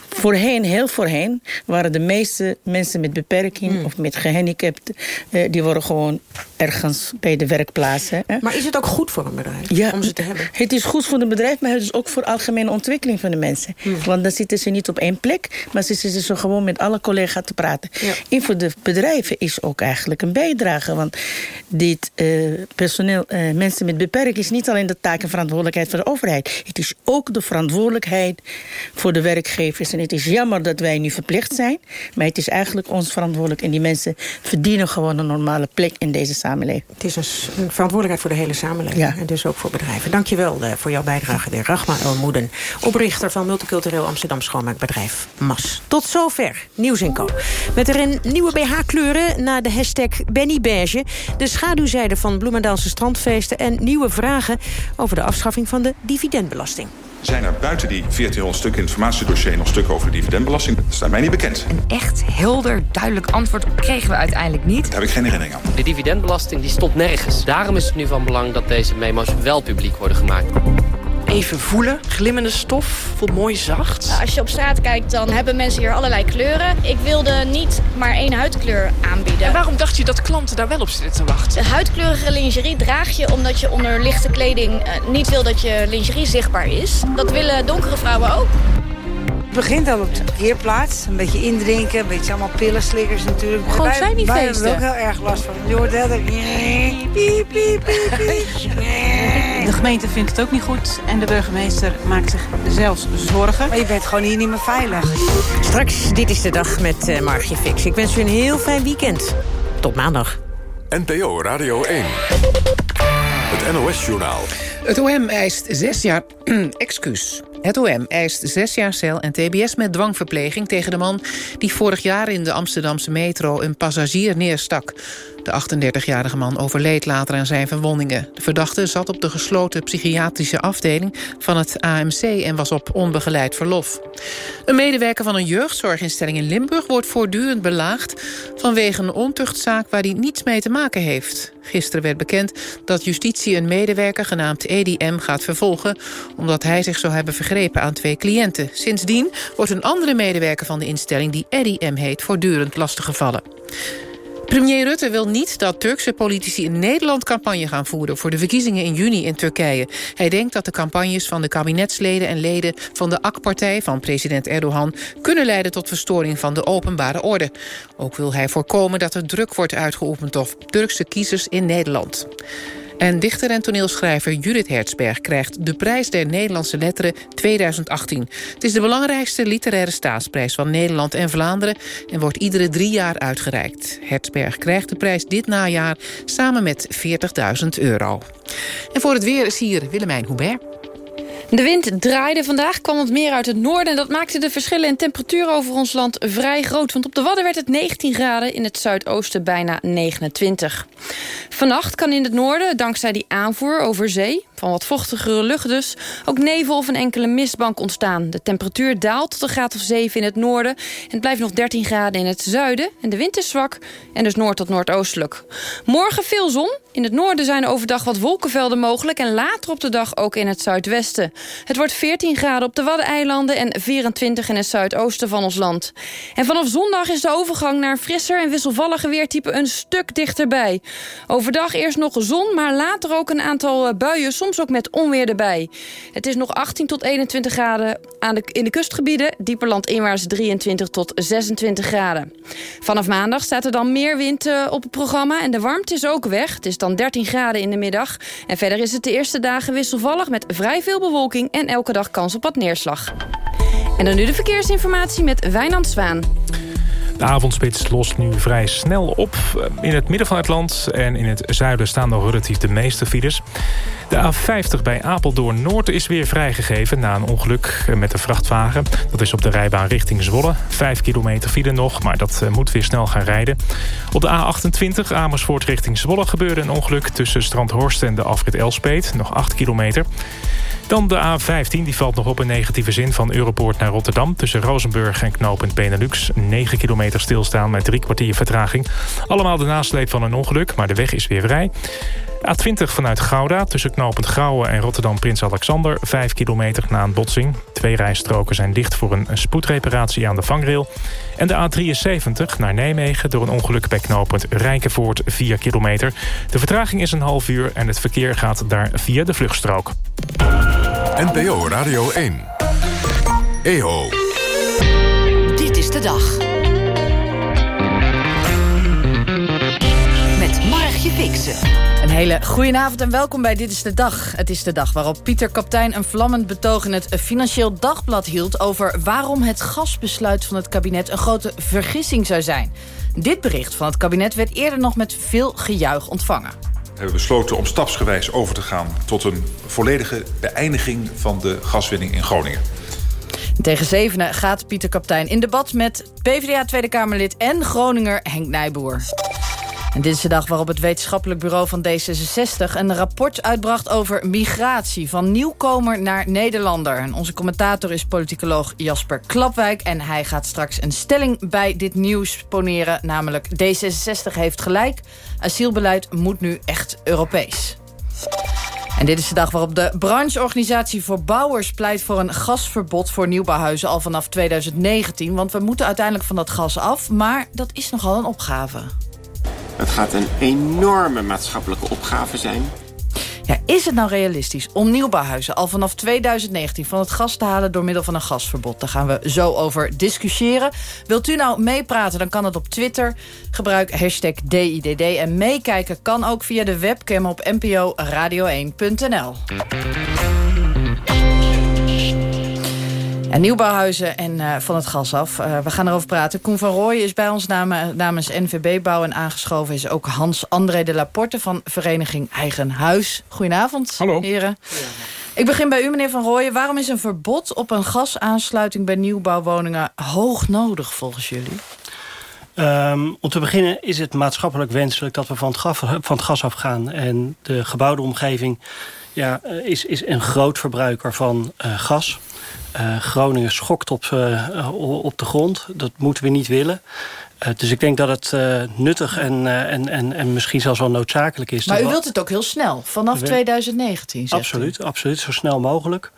voorheen, heel voorheen, waren de meeste mensen met beperking of met gehandicapten, eh, die worden gewoon ergens bij de werkplaats. Hè? Maar is het ook goed voor een bedrijf Ja, om ze te hebben? Het is goed voor het bedrijf, maar het is ook voor de algemene ontwikkeling van de mensen. Want dan zitten ze niet op één plek, maar ze zitten zo gewoon met alle collega's te praten. En voor de bedrijven is ook eigenlijk een bijdrage. Want dit eh, personeel, eh, mensen met beperking, is niet alleen de taak en verantwoordelijkheid van de overheid. Het is ook de verantwoordelijkheid voor de En het is jammer dat wij nu verplicht zijn, maar het is eigenlijk ons verantwoordelijk. En die mensen verdienen gewoon een normale plek in deze samenleving. Het is een, verantwoordelijkheid voor de hele samenleving. Ja. En dus ook voor bedrijven. Dankjewel uh, voor jouw bijdrage, de heer Rachma Elmoeden. Oprichter van multicultureel Amsterdam schoonmaakbedrijf MAS. Tot zover Nieuws en Co. Met erin nieuwe BH-kleuren na de hashtag Benny Beige. De schaduwzijde van Bloemendaalse strandfeesten. En nieuwe vragen over de afschaffing van de dividendbelasting. Zijn er buiten die 1400 stukken informatiedossier nog stukken over de dividendbelasting? Dat staat mij niet bekend. Echt helder, duidelijk antwoord kregen we uiteindelijk niet. Daar heb ik geen herinnering aan. De dividendbelasting die stond nergens. Daarom is het nu van belang dat deze memo's wel publiek worden gemaakt. Even voelen, glimmende stof, voelt mooi zacht. Nou, Als je op straat kijkt, dan hebben mensen hier allerlei kleuren. Ik wilde niet maar één huidkleur aanbieden. En waarom dacht je dat klanten daar wel op zitten te wachten? De huidkleurige lingerie draag je omdat je onder lichte kleding eh, niet wil dat je lingerie zichtbaar is. Dat willen donkere vrouwen ook. Het begint al op de parkeerplaats. Een beetje indrinken, een beetje allemaal pillenslikkers natuurlijk. Gewoon Wij- zijn die wij feesten. hebben er ook heel erg last van. Je hoort de hele tijd... Piep, piep, piep, piep. De gemeente vindt het ook niet goed en de burgemeester maakt zich zelfs zorgen. Maar je bent gewoon hier niet meer veilig. Straks, dit is de dag met uh, Margje Fix. Ik wens u een heel fijn weekend. Tot maandag. NPO Radio 1. Het NOS-journaal. Het OM eist zes jaar... excuus. Het OM eist zes jaar cel en tbs met dwangverpleging tegen de man... die vorig jaar in de Amsterdamse metro een passagier neerstak. De 38-jarige man overleed later aan zijn verwondingen. De verdachte zat op de gesloten psychiatrische afdeling van het AMC... en was op onbegeleid verlof. Een medewerker van een jeugdzorginstelling in Limburg... wordt voortdurend belaagd vanwege een ontuchtzaak waar hij niets mee te maken heeft. Gisteren werd bekend dat justitie een medewerker genaamd EDM gaat vervolgen... omdat hij zich zou hebben vergrepen aan twee cliënten. Sindsdien wordt een andere medewerker van de instelling... die Eddie M. heet, voortdurend lastiggevallen. Premier Rutte wil niet dat Turkse politici in Nederland campagne gaan voeren... voor de verkiezingen in juni in Turkije. Hij denkt dat de campagnes van de kabinetsleden en leden van de AK-partij... van president Erdogan kunnen leiden tot verstoring van de openbare orde. Ook wil hij voorkomen dat er druk wordt uitgeoefend op Turkse kiezers in Nederland. En dichter en toneelschrijver Judith Hertzberg krijgt de prijs der Nederlandse letteren 2018. Het is de belangrijkste literaire staatsprijs van Nederland en Vlaanderen... en wordt iedere drie jaar uitgereikt. Hertzberg krijgt de prijs dit najaar samen met 40.000 euro. En voor het weer is hier Willemijn Hubert. De wind draaide vandaag, kwam wat meer uit het noorden... en dat maakte de verschillen in temperatuur over ons land vrij groot. Want op de Wadden werd het 19 graden, in het zuidoosten bijna 29. Vannacht kan in het noorden, dankzij die aanvoer over zee... van wat vochtigere lucht dus, ook nevel of een enkele mistbank ontstaan. De temperatuur daalt tot een graad of 7 in het noorden... en het blijft nog 13 graden in het zuiden. En de wind is zwak en dus noord tot noordoostelijk. Morgen veel zon. In het noorden zijn overdag wat wolkenvelden mogelijk... en later op de dag ook in het zuidwesten. Het wordt 14 graden op de Waddeneilanden... en 24 in het zuidoosten van ons land. En vanaf zondag is de overgang naar frisser en wisselvallige weertype... een stuk dichterbij. Overdag eerst nog zon, maar later ook een aantal buien... soms soms ook met onweer erbij. Het is nog 18 tot 21 graden aan de, in de kustgebieden. Dieper landinwaarts 23 tot 26 graden. Vanaf maandag staat er dan meer wind uh, op het programma. En de warmte is ook weg. Het is dan 13 graden in de middag. En verder is het de eerste dagen wisselvallig met vrij veel bewolking... en elke dag kans op wat neerslag. En dan nu de verkeersinformatie met Wijnand Zwaan. De avondspits lost nu vrij snel op in het midden van het land... en in het zuiden staan nog relatief de meeste files. De A50 bij Apeldoorn Noord is weer vrijgegeven... na een ongeluk met de vrachtwagen. Dat is op de rijbaan richting Zwolle. Vijf kilometer file nog, maar dat moet weer snel gaan rijden. Op de A28 Amersfoort richting Zwolle gebeurde een ongeluk... tussen Strandhorst en de afrit Elspeet. Nog 8 kilometer. Dan de A15, die valt nog op in negatieve zin van Europoort naar Rotterdam. Tussen Rozenburg en knooppunt Benelux. 9 kilometer stilstaan met drie kwartier vertraging. Allemaal de nasleep van een ongeluk, maar de weg is weer vrij. A20 vanuit Gouda tussen knooppunt Gouwen en Rotterdam Prins Alexander. 5 kilometer na een botsing. Twee rijstroken zijn dicht voor een spoedreparatie aan de vangrail. En de A73 naar Nijmegen door een ongeluk bij knooppunt Rijkenvoort 4 kilometer. De vertraging is een half uur en het verkeer gaat daar via de vluchtstrook. NPO Radio 1. EO. Dit is de dag. Met Margje Fixen. Een hele goedenavond en welkom bij Dit is de Dag. Het is de dag waarop Pieter Kaptein een vlammend betoog in het Financieel Dagblad hield... over waarom het gasbesluit van het kabinet een grote vergissing zou zijn. Dit bericht van het kabinet werd eerder nog met veel gejuich ontvangen. We hebben besloten om stapsgewijs over te gaan... tot een volledige beëindiging van de gaswinning in Groningen. Tegen zevenen gaat Pieter Kaptein in debat met PvdA Tweede Kamerlid en Groninger Henk Nijboer. En dit is de dag waarop het wetenschappelijk bureau van D66... een rapport uitbracht over migratie van nieuwkomer naar Nederlander. En onze commentator is politicoloog Jasper Klapwijk... en hij gaat straks een stelling bij dit nieuws poneren... namelijk D66 heeft gelijk, asielbeleid moet nu echt Europees. En dit is de dag waarop de brancheorganisatie voor bouwers pleit voor een gasverbod voor nieuwbouwhuizen al vanaf 2019. Want we moeten uiteindelijk van dat gas af, maar dat is nogal een opgave. Het gaat een enorme maatschappelijke opgave zijn. Ja, is het nou realistisch om nieuwbouwhuizen al vanaf 2019 van het gas te halen door middel van een gasverbod? Daar gaan we zo over discussiëren. Wilt u nou meepraten, dan kan het op Twitter. Gebruik hashtag DIDD en meekijken kan ook via de webcam op nporadio1.nl. En nieuwbouwhuizen en uh, van het gas af. Uh, we gaan erover praten. Koen van Rooyen is bij ons namen, namens NVB Bouw... en aangeschoven is ook Hans-André de Laporte van Vereniging Eigen Huis. Goedenavond, Hallo. heren. Ik begin bij u, meneer Van Rooyen. Waarom is een verbod op een gasaansluiting... bij nieuwbouwwoningen hoog nodig volgens jullie? Um, om te beginnen is het maatschappelijk wenselijk... dat we van het, gas, van het gas afgaan. En de gebouwde omgeving ja, is, is een groot verbruiker van uh, gas... Uh, Groningen schokt op, op de grond. Dat moeten we niet willen. Uh, dus ik denk dat het nuttig en, en, en, en misschien zelfs wel noodzakelijk is. Maar u wilt het ook heel snel, vanaf 2019 Absoluut, u. absoluut, zo snel mogelijk.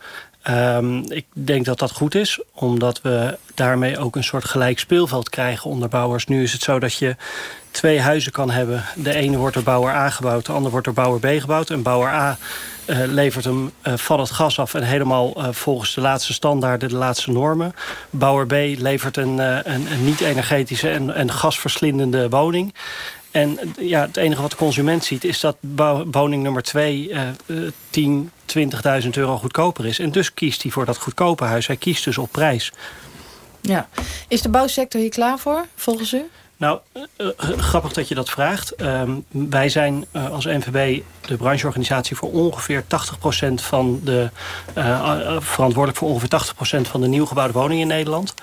Um, ik denk dat dat goed is, omdat we daarmee ook een soort gelijk speelveld krijgen onder bouwers. Nu is het zo dat je twee huizen kan hebben. De ene wordt door bouwer A gebouwd, de andere wordt door bouwer B gebouwd. En bouwer A uh, levert hem uh, van het gas af en helemaal uh, volgens de laatste standaarden, de laatste normen. Bouwer B levert een, een, een niet-energetische en, en gasverslindende woning. En ja, het enige wat de consument ziet is dat woning nummer 2 uh, 10, 20.000 euro goedkoper is. En dus kiest hij voor dat goedkope huis. Hij kiest dus op prijs. Ja. Is de bouwsector hier klaar voor, volgens u? Nou, uh, grappig dat je dat vraagt. Uh, wij zijn uh, als NVB de brancheorganisatie voor ongeveer 80% van de... Verantwoordelijk voor ongeveer 80% van de nieuwgebouwde woningen in Nederland.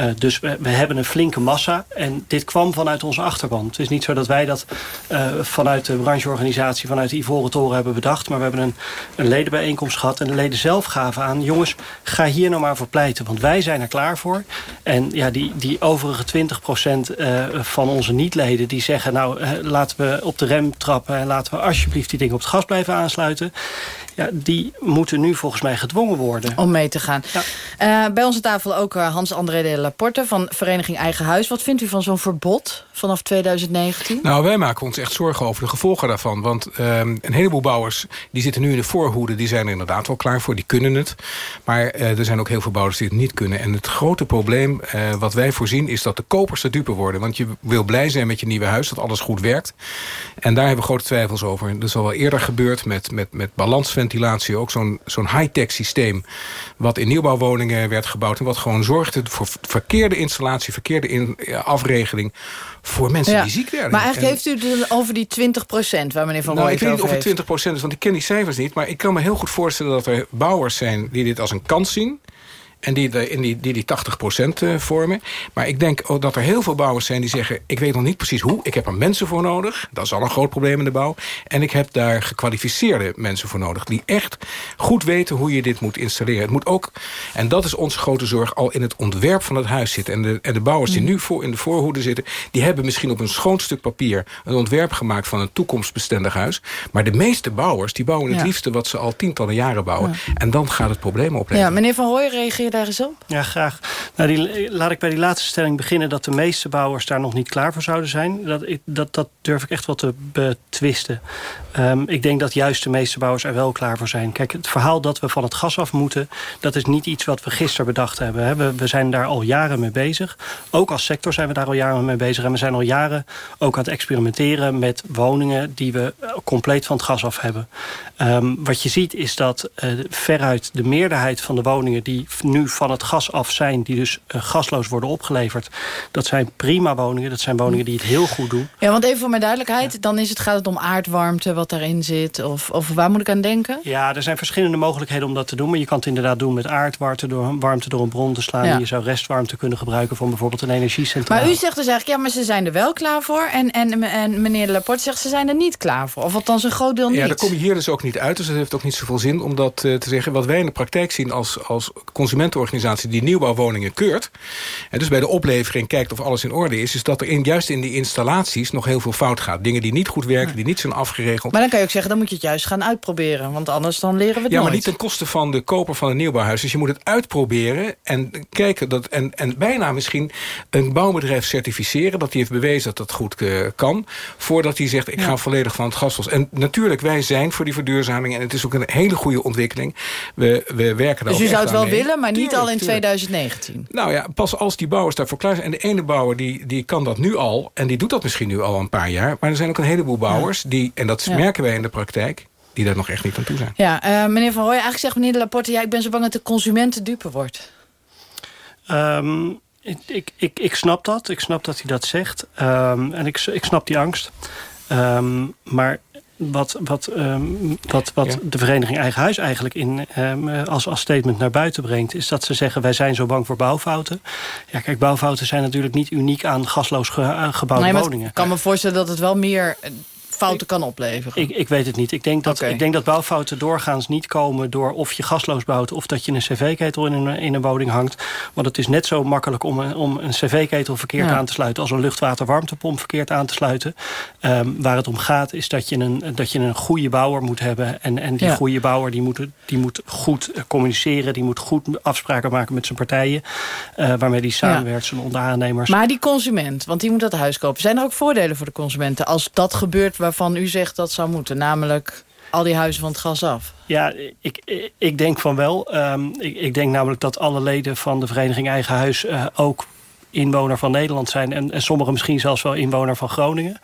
Uh, dus we, hebben een flinke massa. En dit kwam vanuit onze achterban. Het is niet zo dat wij dat uh, vanuit de brancheorganisatie... vanuit de Ivoren Toren hebben bedacht. Maar we hebben een, een ledenbijeenkomst gehad. En de leden zelf gaven aan... jongens, ga hier nou maar voor pleiten. Want wij zijn er klaar voor. En ja, die, die overige 20% uh, van onze niet-leden... die zeggen, nou, laten we op de rem trappen... en laten we alsjeblieft die dingen op het gas blijven aansluiten... Ja, die moeten nu volgens mij gedwongen worden. Om mee te gaan. Ja. bij onze tafel ook Hans-André de Laporte van Vereniging Eigen Huis. Wat vindt u van zo'n verbod vanaf 2019? Nou, wij maken ons echt zorgen over de gevolgen daarvan. Want een heleboel bouwers die zitten nu in de voorhoede... die zijn er inderdaad wel klaar voor, die kunnen het. Maar er zijn ook heel veel bouwers die het niet kunnen. En het grote probleem wat wij voorzien is dat de kopers de dupe worden. Want je wil blij zijn met je nieuwe huis, dat alles goed werkt. En daar hebben we grote twijfels over. Dat is al wel eerder gebeurd met, met, met balansventilatie. Ook zo'n zo'n high-tech systeem wat in nieuwbouwwoningen werd gebouwd... en wat gewoon zorgde voor verkeerde installatie, verkeerde in, afregeling voor mensen die ziek werden. Maar eigenlijk heeft u het over die 20 procent waar meneer Van nou, Rooij Ik weet niet of het 20 procent is, want ik ken die cijfers niet. Maar ik kan me heel goed voorstellen dat er bouwers zijn die dit als een kans zien. En die, in die, die, die 80% uh, vormen. Maar ik denk ook dat er heel veel bouwers zijn die zeggen... ik weet nog niet precies hoe, ik heb er mensen voor nodig. Dat is al een groot probleem in de bouw. En ik heb daar gekwalificeerde mensen voor nodig... die echt goed weten hoe je dit moet installeren. Het moet ook, en dat is onze grote zorg, al in het ontwerp van het huis zitten. En de, en de bouwers die nu voor, in de voorhoede zitten... die hebben misschien op een schoon stuk papier... een ontwerp gemaakt van een toekomstbestendig huis. Maar de meeste bouwers, die bouwen het Ja. liefste... wat ze al tientallen jaren bouwen. En dan gaat het probleem opleveren. Ja, meneer Van Rooij, reageer daar eens op? Ja, graag. Nou, die, laat ik bij die laatste stelling beginnen... dat de meeste bouwers daar nog niet klaar voor zouden zijn. Dat, dat, dat durf ik echt wel te betwisten. Ehm, ik denk dat juist de meeste bouwers er wel klaar voor zijn. Kijk, het verhaal dat we van het gas af moeten... dat is niet iets wat we gisteren bedacht hebben. Hè. We, we zijn daar al jaren mee bezig. Ook als sector zijn we daar al jaren mee bezig. En we zijn al jaren ook aan het experimenteren met woningen... die we compleet van het gas af hebben. Ehm, wat je ziet is dat eh, veruit de meerderheid van de woningen... die nu van het gas af zijn, die dus eh, gasloos worden opgeleverd... dat zijn prima woningen, dat zijn woningen die het heel goed doen. Ja, want even voor mijn duidelijkheid, dan is het, gaat het om aardwarmte wat daarin zit? Of, of waar moet ik aan denken? Ja, er zijn verschillende mogelijkheden om dat te doen. Maar je kan het inderdaad doen met aardwarmte door, warmte door een bron te slaan. Ja. Je zou restwarmte kunnen gebruiken van bijvoorbeeld een energiecentrale. Maar u zegt dus eigenlijk, ja, maar ze zijn er wel klaar voor. En, en, en meneer de Laporte zegt, ze zijn er niet klaar voor. Of althans een groot deel niet. Ja, daar kom je hier dus ook niet uit. Dus het heeft ook niet zoveel zin om dat eh, te zeggen. Wat wij in de praktijk zien als, als consumentenorganisatie... die nieuwbouwwoningen keurt... en dus bij de oplevering kijkt of alles in orde is... is dat er in, juist in die installaties nog heel veel fout gaat. Dingen die niet goed werken, die niet zijn afgeregeld. Maar dan kan je ook zeggen, dan moet je het juist gaan uitproberen. Want anders dan leren we het Ja, maar niet ten koste van de koper van een nieuwbouwhuis. Dus je moet het uitproberen en kijken dat en, en bijna misschien een bouwbedrijf certificeren dat hij heeft bewezen dat dat goed eh, kan, voordat hij zegt ik ga volledig van het gas los. En natuurlijk wij zijn voor die verduurzaming en het is ook een hele goede ontwikkeling. We, we werken daar Dus u zou het wel mee. willen, maar niet Tuurlijk, al in tuurlijk. 2019. Nou ja, pas als die bouwers daarvoor klaar zijn. En de ene bouwer die, die kan dat nu al. En die doet dat misschien nu al een paar jaar. Maar er zijn ook een heleboel bouwers die, en dat Ja. merken wij in de praktijk, die daar nog echt niet aan toe zijn. Ja, eh, meneer Van Rooij, eigenlijk zegt meneer de Laporte... ja, ik ben zo bang dat de consument de dupe wordt. Ehm, ik, ik, ik, ik snap dat. Ik snap dat hij dat zegt. Ehm, en ik, ik snap die angst. Ehm, maar wat, wat, ehm, wat, wat de vereniging Eigen Huis eigenlijk in, ehm, eh, als, als statement naar buiten brengt... is dat ze zeggen, wij zijn zo bang voor bouwfouten. Ja, kijk, bouwfouten zijn natuurlijk niet uniek aan gasloos ge- eh, gebouwde Nee, woningen. ik kan me voorstellen dat het wel meer fouten kan opleveren. Ik, ik weet het niet. Ik denk, dat, ik denk dat bouwfouten doorgaans niet komen door of je gasloos bouwt... of dat je een cv-ketel in een, in een woning hangt. Want het is net zo makkelijk om een, om een cv-ketel verkeerd Ja. aan te sluiten... als een luchtwaterwarmtepomp verkeerd aan te sluiten. Ehm, waar het om gaat is dat je een, dat je een goede bouwer moet hebben. En, en die Ja. goede bouwer die moet, die moet goed communiceren. Die moet goed afspraken maken met zijn partijen. eh, waarmee die samenwerkt, zijn onderaannemers. Maar die consument, want die moet dat huis kopen. Zijn er ook voordelen voor de consumenten als dat gebeurt waarvan u zegt dat zou moeten? Namelijk al die huizen van het gas af. Ja, ik, ik, denk van wel. Ehm, ik, ik denk namelijk dat alle leden van de vereniging Eigen Huis... eh, ook inwoner van Nederland zijn. En, en sommigen misschien zelfs wel inwoner van Groningen.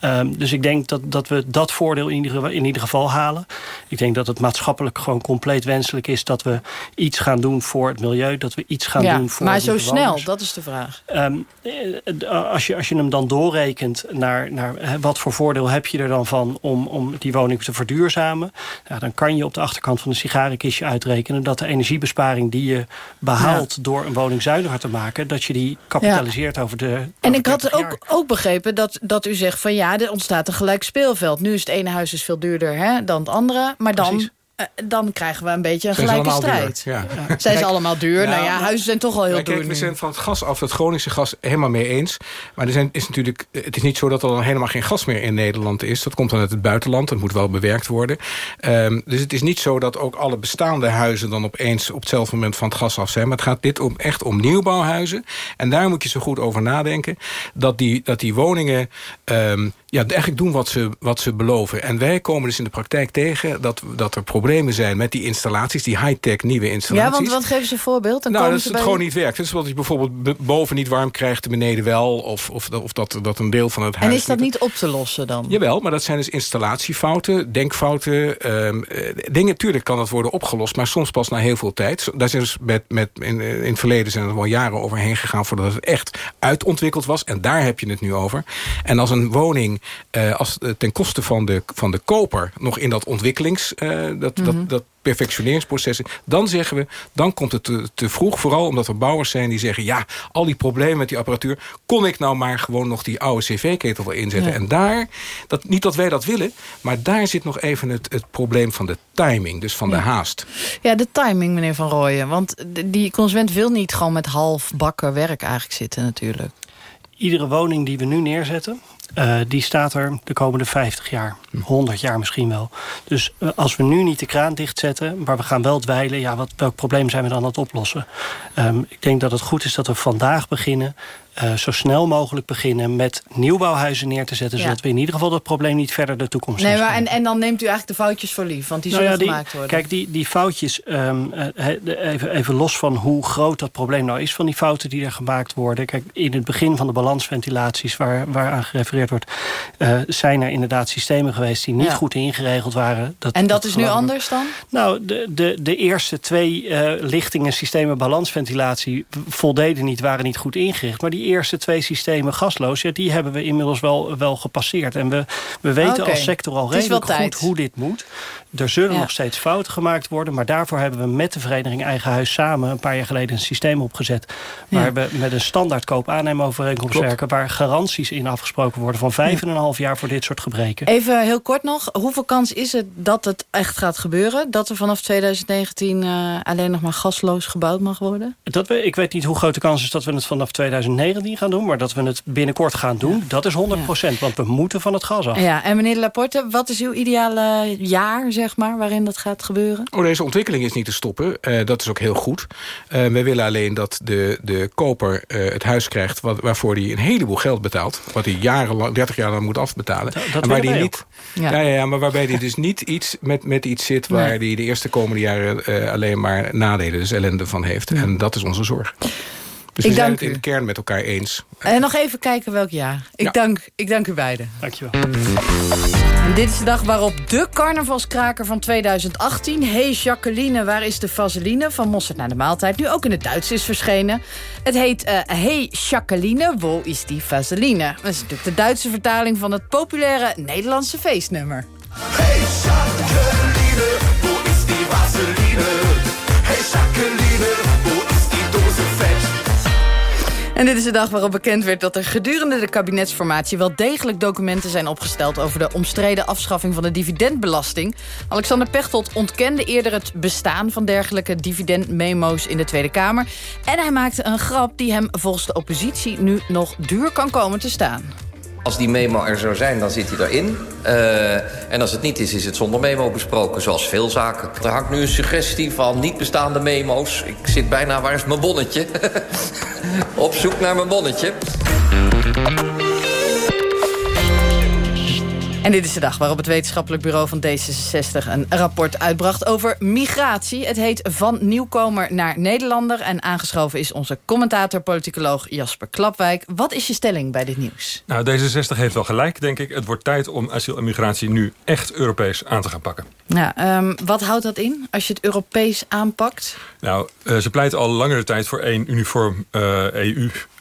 Ehm, dus ik denk dat, dat we dat voordeel in ieder, in ieder geval halen. Ik denk dat het maatschappelijk gewoon compleet wenselijk is... dat we iets gaan doen voor het milieu. Dat we iets gaan ja, doen voor maar zo snel, dat is de vraag. Ehm, eh, als, je, als je hem dan doorrekent naar, naar wat voor voordeel heb je er dan van om, om die woning te verduurzamen, ja, dan kan je op de achterkant van een sigarenkistje uitrekenen dat de energiebesparing die je behaalt door een woning zuiniger te maken, dat je die kapitaliseert over de. En ik had ook, ook begrepen dat, dat u zegt van ja, er ontstaat een gelijk speelveld. Nu is het ene huis dus veel duurder hè, dan het andere. Maar dan. Eh, dan krijgen we een beetje een Zijn gelijke strijd. duur, ja. Zijn ze allemaal duur? Nou, nou, ja, huizen zijn toch al heel Ja, duur kijk, we zijn van het gas af, het Groningse gas, helemaal mee eens. Maar er zijn, is natuurlijk, het is niet zo dat er dan helemaal geen gas meer in Nederland is. Dat komt dan uit het buitenland, dat moet wel bewerkt worden. Ehm, dus het is niet zo dat ook alle bestaande huizen... dan opeens op hetzelfde moment van het gas af zijn. Maar het gaat dit om, echt om nieuwbouwhuizen. En daar moet je zo goed over nadenken. Dat die, dat die woningen ehm, ja, eigenlijk doen wat ze, wat ze beloven. En wij komen dus in de praktijk tegen... dat, dat er problemen zijn met die installaties, die high-tech nieuwe installaties. Ja, want, want geef ze een voorbeeld. Dan Nou, komen dat ze het bij gewoon niet werkt. Dus dat je bijvoorbeeld be- boven niet warm krijgt, en beneden wel. Of, of, of dat, dat een deel van het huis... En is dat niet op te lossen dan? Jawel, maar dat zijn dus installatiefouten, denkfouten. eh, dingen, tuurlijk kan dat worden opgelost, maar soms pas na heel veel tijd. Daar zijn dus met, met, in, eh, in het verleden zijn er wel jaren overheen gegaan... voordat het echt uitontwikkeld was. En daar heb je het nu over. En als een woning eh, als, eh, ten koste van de, van de koper... nog in dat ontwikkelings... eh, dat, Mhm. dat, dat perfectioneringsprocessen... dan zeggen we, dan komt het te, te vroeg. Vooral omdat er bouwers zijn die zeggen... ja, al die problemen met die apparatuur... kon ik nou maar gewoon nog die oude cv-ketel erin zetten. Ja. En daar, dat, niet dat wij dat willen... maar daar zit nog even het, het probleem van de timing. Dus van de haast. Ja, de timing, meneer Van Rooyen. Want die consument wil niet gewoon met half bakken werk eigenlijk zitten natuurlijk. Iedere woning die we nu neerzetten... eh, die staat er de komende 50 jaar. 100 jaar misschien wel. Dus eh, als we nu niet de kraan dichtzetten... maar we gaan wel dweilen... Ja, wat, welk probleem zijn we dan aan het oplossen? Ehm, ik denk dat het goed is dat we vandaag beginnen... eh, zo snel mogelijk beginnen met nieuwbouwhuizen neer te zetten... Ja. zodat we in ieder geval dat probleem niet verder de toekomst Nee, maar en, en dan neemt u eigenlijk de foutjes voor lief. Want die nou zullen ja, die- gemaakt worden. Kijk, die, die foutjes, ehm, eh, even, even los van hoe groot dat probleem nou is... van die fouten die er gemaakt worden. Kijk, in het begin van de balansventilaties waar, waar aan gerefereerd wordt... eh, zijn er inderdaad systemen geweest die niet Ja. goed ingeregeld waren. en dat is nu anders dan? Nou, de, de, de eerste twee lichtingen systemen balansventilatie voldeden niet, waren niet goed ingericht. Maar die eerste twee systemen gasloos, ja, die hebben we inmiddels wel, wel gepasseerd. En we, we weten als sector al redelijk goed hoe dit moet. Er zullen Ja. nog steeds fouten gemaakt worden. Maar daarvoor hebben we met de vereniging Eigen Huis samen... een paar jaar geleden een systeem opgezet... waar Ja. we met een standaard koop-aannemovereenkomst werken... waar garanties in afgesproken worden van vijf en een half jaar... voor dit soort gebreken. Even heel kort nog. Hoeveel kans is het dat het echt gaat gebeuren? Dat er vanaf 2019 eh, alleen nog maar gasloos gebouwd mag worden? Dat we, ik weet niet hoe groot de kans is dat we het vanaf 2019 gaan doen... maar dat we het binnenkort gaan doen, dat is 100% Want we moeten van het gas af. Ja, en meneer Laporte, wat is uw ideale jaar, zeg maar, waarin dat gaat gebeuren? Oh, deze ontwikkeling is niet te stoppen. Eh, dat is ook heel goed. Eh wij willen alleen dat de, de koper eh, het huis krijgt... Wat, waarvoor hij een heleboel geld betaalt. Wat hij jarenlang, 30 jaar lang moet afbetalen. dat en waar die niet, ja. Ja. Ja, maar waarbij hij dus niet iets met, met iets zit... waar Nee. hij de eerste komende jaren eh, alleen maar nadelen, dus ellende van heeft. En dat is onze zorg. Dus Ik we zijn het in de kern met elkaar eens. En nog even kijken welk jaar. Ik, Ja. dank, ik dank u beiden. Dankjewel. En dit is de dag waarop de carnavalskraker van 2018... Hey Jacqueline, waar is de vaseline? Van Mosterd naar de maaltijd, nu ook in het Duits is verschenen. Het heet eh, Hey Jacqueline, wo is die vaseline? Dat is natuurlijk de Duitse vertaling van het populaire Nederlandse feestnummer. Hey Jacqueline, wo ist die Vaseline? Hey Jacqueline, En dit is de dag waarop bekend werd dat er gedurende de kabinetsformatie... wel degelijk documenten zijn opgesteld... over de omstreden afschaffing van de dividendbelasting. Alexander Pechtold ontkende eerder het bestaan van dergelijke dividendmemo's in de Tweede Kamer. En hij maakte een grap die hem volgens de oppositie nu nog duur kan komen te staan. Als die memo er zou zijn, dan zit hij erin. Eh, en als het niet is, is het zonder memo besproken, zoals veel zaken. Er hangt nu een suggestie van niet bestaande memo's. Ik zit bijna, waar is mijn bonnetje? Op zoek naar mijn bonnetje. En dit is de dag waarop het wetenschappelijk bureau van D66... een rapport uitbracht over migratie. Het heet Van Nieuwkomer naar Nederlander. En aangeschoven is onze commentator, politicoloog Jasper Klapwijk. Wat is je stelling bij dit nieuws? Nou, D66 heeft wel gelijk, denk ik. Het wordt tijd om asiel en migratie nu echt Europees aan te gaan pakken. Ja, ehm, wat houdt dat in als je het Europees aanpakt? Nou, eh, ze pleiten al langere tijd voor één uniform eh,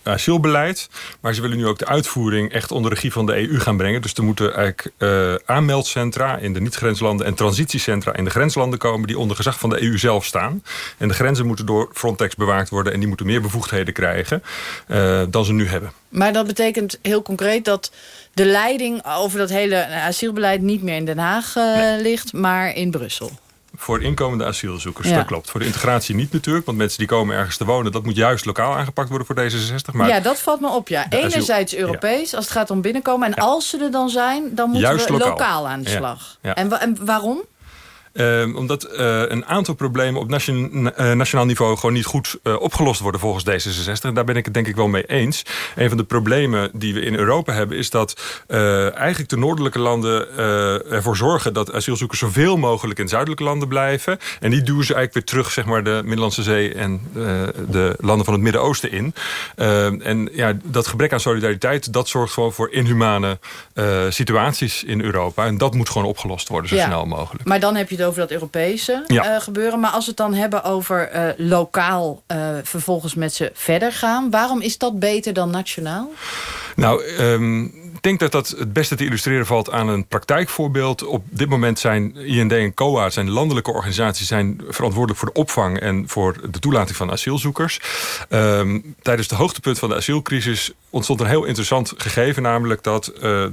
EU-asielbeleid. Maar ze willen nu ook de uitvoering echt onder regie van de EU gaan brengen. Dus er moeten eigenlijk eh, aanmeldcentra in de niet-grenslanden... en transitiecentra in de grenslanden komen... die onder gezag van de EU zelf staan. En de grenzen moeten door Frontex bewaakt worden... en die moeten meer bevoegdheden krijgen eh, dan ze nu hebben. Maar dat betekent heel concreet dat de leiding over dat hele asielbeleid... niet meer in Den Haag eh, ligt, maar in Brussel. Voor inkomende asielzoekers. Ja. Dat klopt. Voor de integratie niet natuurlijk. Want mensen die komen ergens te wonen... dat moet juist lokaal aangepakt worden voor D66. Maar ja, dat valt me op. Ja. Asiel- Enerzijds Europees, als het gaat om binnenkomen. En als ze er dan zijn, dan moeten Juist we lokaal. lokaal, aan de slag. Ja. En, wa- en waarom? Ehm, omdat eh, een aantal problemen op nation- eh, nationaal niveau gewoon niet goed eh, opgelost worden volgens D66. En daar ben ik het denk ik wel mee eens. Een van de problemen die we in Europa hebben is dat eigenlijk de noordelijke landen ervoor zorgen dat asielzoekers zoveel mogelijk in zuidelijke landen blijven. En die duwen ze eigenlijk weer terug, zeg maar, de Middellandse Zee en de landen van het Midden-Oosten in. Ehm, en ja, dat gebrek aan solidariteit, dat zorgt gewoon voor inhumane situaties in Europa. En dat moet gewoon opgelost worden, zo Ja. snel mogelijk. Maar dan heb je over dat Europese Ja. eh, gebeuren. Maar als we het dan hebben over eh, lokaal eh, vervolgens met ze verder gaan. Waarom is dat beter dan nationaal? Nou, ehm, ik denk dat dat het beste te illustreren valt aan een praktijkvoorbeeld. Op dit moment zijn IND en COA, zijn landelijke organisaties... zijn verantwoordelijk voor de opvang en voor de toelating van asielzoekers. Ehm, tijdens de hoogtepunt van de asielcrisis ontstond een heel interessant gegeven... namelijk dat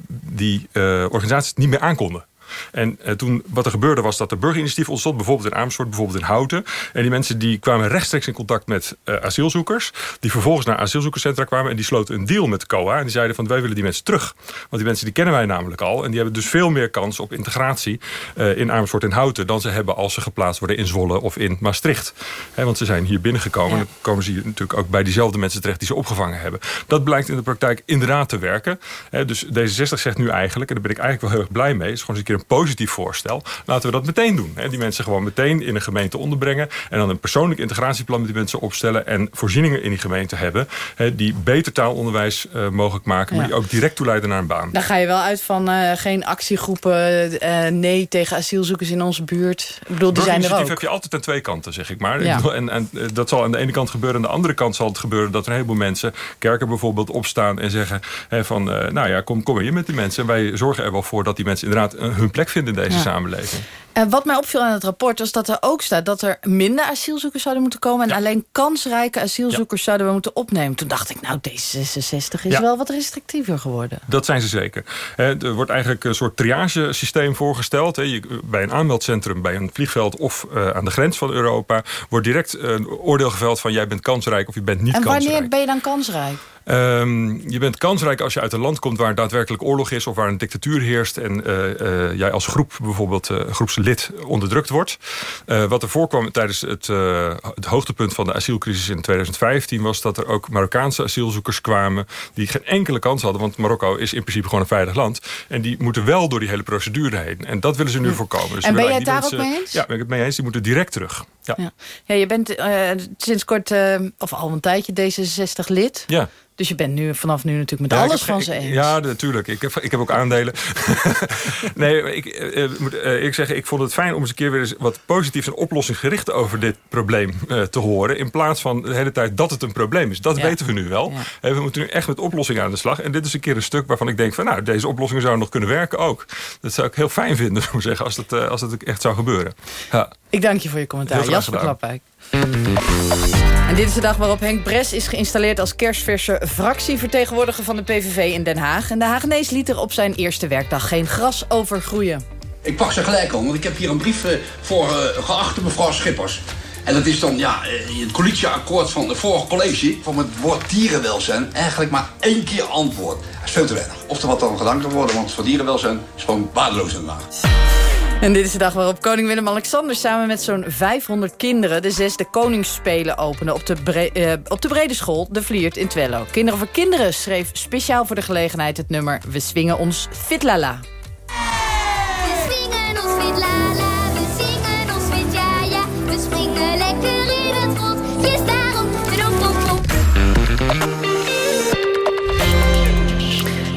die eh, organisaties het niet meer aankonden. En eh, toen, wat er gebeurde was dat er burgerinitiatief ontstond... bijvoorbeeld in Amersfoort, bijvoorbeeld in Houten. En die mensen die kwamen rechtstreeks in contact met eh, asielzoekers... die vervolgens naar asielzoekerscentra kwamen... en die sloten een deal met de COA. En die zeiden van wij willen die mensen terug. Want die mensen die kennen wij namelijk al. En die hebben dus veel meer kans op integratie... eh, in Amersfoort en Houten... dan ze hebben als ze geplaatst worden in Zwolle of in Maastricht. Want ze zijn hier binnengekomen. En dan komen ze hier natuurlijk ook bij diezelfde mensen terecht... die ze opgevangen hebben. Dat blijkt in de praktijk inderdaad te werken. Dus D66 zegt nu eigenlijk... en daar ben ik eigenlijk wel heel erg blij mee... is gewoon eens een keer een positief voorstel. Laten we dat meteen doen. Hè. Die mensen gewoon meteen in een gemeente onderbrengen... en dan een persoonlijk integratieplan met die mensen opstellen... en voorzieningen in die gemeente hebben... Hè, die beter taalonderwijs eh, mogelijk maken... maar die ook direct toeleiden naar een baan. Dan ga je wel uit van eh, geen actiegroepen, eh, nee tegen asielzoekers in onze buurt. Ik bedoel, die zijn er ook. heb je altijd aan twee kanten, zeg ik maar. Ja. En, en dat zal aan de ene kant gebeuren. Aan de andere kant zal het gebeuren dat er een heleboel mensen... kerken bijvoorbeeld opstaan en zeggen hè, van... nou ja, kom, kom hier met die mensen. En wij zorgen er wel voor dat die mensen inderdaad hun plek vinden in deze Ja. samenleving. En wat mij opviel aan het rapport was dat er ook staat... dat er minder asielzoekers zouden moeten komen... en alleen kansrijke asielzoekers zouden we moeten opnemen. Toen dacht ik, nou, D66 is wel wat restrictiever geworden. Dat zijn ze zeker. Er wordt eigenlijk een soort triagesysteem voorgesteld. Bij een aanmeldcentrum, bij een vliegveld of eh, aan de grens van Europa... wordt direct een oordeel geveld van jij bent kansrijk of je bent niet en kansrijk. wanneer ben je dan kansrijk? Ehm, je bent kansrijk als je uit een land komt waar daadwerkelijk oorlog is... of waar een dictatuur heerst en eh, eh, jij als groep bijvoorbeeld eh, groepslid onderdrukt wordt. Wat er voorkwam tijdens het, het hoogtepunt van de asielcrisis in 2015... was dat er ook Marokkaanse asielzoekers kwamen... die geen enkele kans hadden, want Marokko is in principe gewoon een veilig land. En die moeten wel door die hele procedure heen. En dat willen ze nu voorkomen. Dus En ben jij het daar ook mee eens? Ja, ben ik het mee eens. Die moeten direct terug. Ja. Ja. Ja, je bent sinds kort, of al een tijdje, D66 lid. ja. Dus je bent nu vanaf nu natuurlijk met Ja, ik alles heb van ze ik- eens. Ja, natuurlijk. Ik heb, ik heb ook aandelen. nee, ik eh, moet eh, eerlijk zeggen, ik vond het fijn om eens een keer weer eens wat positiefs en oplossingsgericht over dit probleem eh, te horen. In plaats van de hele tijd dat het een probleem is. Dat Ja. weten we nu wel. We moeten nu echt met oplossingen aan de slag. En dit is een keer een stuk waarvan ik denk van nou, deze oplossingen zouden nog kunnen werken ook. Dat zou ik heel fijn vinden, ik zeggen, als dat, eh, als dat echt zou gebeuren. Ja. Ik dank je voor je commentaar. Jasper gedaan. En dit is de dag waarop Henk Bres is geïnstalleerd als kerstverse fractievertegenwoordiger van de PVV in Den Haag. En de Hagenees liet er op zijn eerste werkdag geen gras over groeien. Ik pak ze gelijk al, want ik heb hier een brief eh, voor eh, geachte mevrouw Schippers. En dat is dan ja, eh, het coalitieakkoord van het vorige college... van het woord dierenwelzijn eigenlijk maar één keer antwoord. Dat is veel te weinig. Of er wat dan gedaan kan worden, want voor dierenwelzijn is gewoon waardeloos in Haag. En dit is de dag waarop koning Willem-Alexander samen met zo'n 500 kinderen... de zesde Koningsspelen opende op de, eh, op de brede school De Vliert in Twello. Kinderen voor Kinderen schreef speciaal voor de gelegenheid het nummer... We swingen ons fitlala.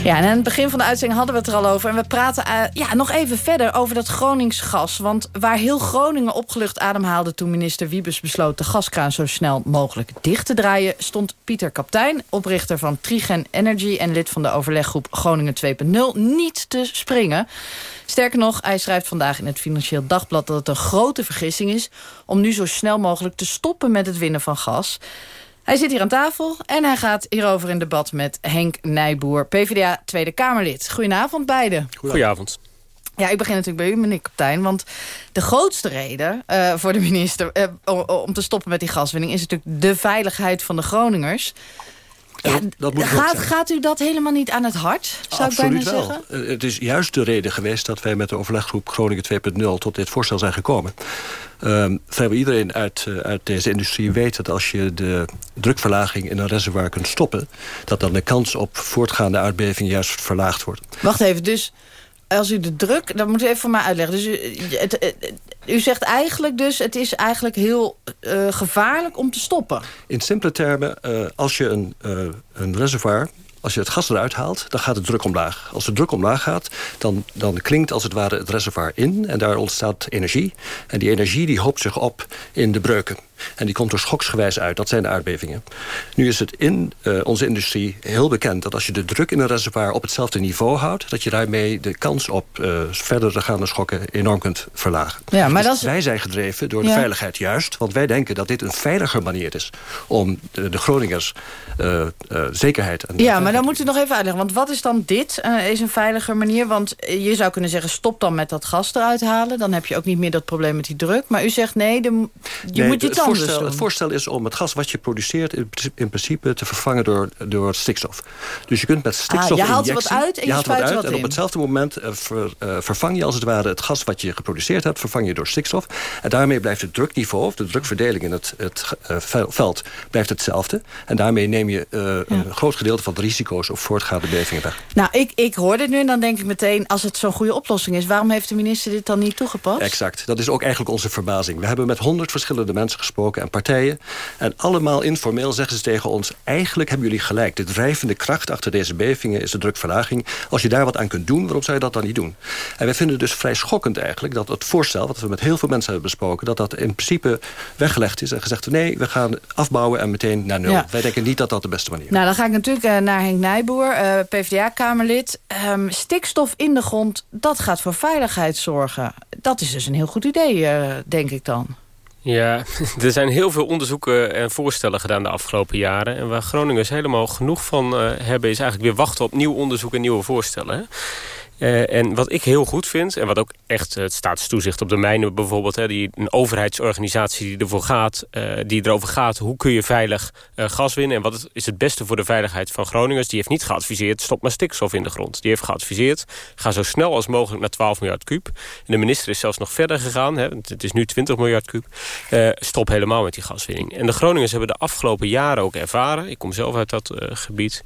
Ja, en aan het begin van de uitzending hadden we het er al over. En we praten eh, ja, nog even verder over dat Groningsgas. Want waar heel Groningen opgelucht ademhaalde... toen minister Wiebes besloot de gaskraan zo snel mogelijk dicht te draaien... stond Pieter Kaptein, oprichter van Trigen Energy... en lid van de overleggroep Groningen 2.0, niet te springen. Sterker nog, hij schrijft vandaag in het Financieel Dagblad... dat het een grote vergissing is om nu zo snel mogelijk te stoppen met het winnen van gas... Hij zit hier aan tafel en hij gaat hierover in debat met Henk Nijboer, PvdA Tweede Kamerlid. Goedenavond beiden. Goedenavond. Ja, ik begin natuurlijk bij u, meneer kapitein. Want de grootste reden uh, voor de minister uh, om te stoppen met die gaswinning... is natuurlijk de veiligheid van de Groningers. Ja, dat, moet gaat, gaat, u dat helemaal niet aan het hart, zou Absoluut ik bijna wel. zeggen? Uh, het is juist de reden geweest dat wij met de overleggroep Groningen 2.0... tot dit voorstel zijn gekomen. Um, vrijwel iedereen uit, uh, uit deze industrie weet dat als je de drukverlaging in een reservoir kunt stoppen... dat dan de kans op voortgaande aardbeving juist verlaagd wordt. Wacht even, dus als u de druk... dat moet u even voor mij uitleggen. Dus u, zegt eigenlijk dus... het is eigenlijk heel uh, gevaarlijk om te stoppen. In simpele termen, uh, als je een, uh, een reservoir... Als je het gas eruit haalt, dan gaat de druk omlaag. Als de druk omlaag gaat, dan, dan klinkt als het ware het reservoir in... en daar ontstaat energie. En die energie die hoopt zich op in de breuken. En die komt er schoksgewijs uit. Dat zijn de aardbevingen. Nu is het in uh, onze industrie heel bekend... dat als je de druk in een reservoir op hetzelfde niveau houdt... dat je daarmee de kans op uh, verdere gaande schokken enorm kunt verlagen. Ja, maar dus dat is... Wij zijn gedreven door de Ja. veiligheid juist. Want wij denken dat dit een veiliger manier is... om de, de Groningers uh, zekerheid... En Ja, maar dan moet u nog even uitleggen. Want wat is dan dit? Is een veiliger manier? Want je zou kunnen zeggen, stop dan met dat gas eruit halen. Dan heb je ook niet meer dat probleem met die druk. Maar u zegt, nee, de, je Nee, moet anders voorstel, het voorstel is om het gas wat je produceert... in, in principe te vervangen door, door stikstof. Dus je kunt met stikstof Ah, je haalt er wat uit en je haalt er wat uit wat en op hetzelfde moment uh, ver, uh, vervang je als het ware... het gas wat je geproduceerd hebt, vervang je door stikstof. En daarmee blijft het drukniveau, of de drukverdeling in het, het uh, veld... blijft hetzelfde. En daarmee neem je ja. een groot gedeelte van de risico's... op voortgaande bevingen weg. Nou, ik, ik hoor dit nu en dan denk ik meteen... als het zo'n goede oplossing is, waarom heeft de minister dit dan niet toegepast? Exact. Dat is ook eigenlijk onze verbazing. We hebben met honderd verschillende mensen gesproken en partijen. En allemaal informeel zeggen ze tegen ons... eigenlijk hebben jullie gelijk. De drijvende kracht achter deze bevingen is de drukverlaging. Als je daar wat aan kunt doen, waarom zou je dat dan niet doen? En wij vinden het dus vrij schokkend eigenlijk... dat het voorstel, wat we met heel veel mensen hebben besproken... dat dat in principe weggelegd is en gezegd... nee, we gaan afbouwen en meteen naar nul. Ja. Wij denken niet dat dat de beste manier is. Nou, dan ga ik natuurlijk uh, naar Henk Nijboer, uh, PvdA-kamerlid. Um, stikstof in de grond, dat gaat voor veiligheid zorgen. Dat is dus een heel goed idee, uh, denk ik dan. Ja, er zijn heel veel onderzoeken en voorstellen gedaan de afgelopen jaren. En waar Groningers helemaal genoeg van uh, hebben... is eigenlijk weer wachten op nieuw onderzoek en nieuwe voorstellen. Hè? Uh, en wat ik heel goed vind, en wat ook echt het staatstoezicht op de mijnen bijvoorbeeld... Hè, die, een overheidsorganisatie die ervoor gaat, uh, die erover gaat... hoe kun je veilig uh, gas winnen en wat is het beste voor de veiligheid van Groningers... die heeft niet geadviseerd, stop maar stikstof in de grond. Die heeft geadviseerd, ga zo snel als mogelijk naar 12 miljard kuub. En de minister is zelfs nog verder gegaan, hè, het is nu 20 miljard kuub. stop helemaal met die gaswinning. En de Groningers hebben de afgelopen jaren ook ervaren... ik kom zelf uit dat gebied...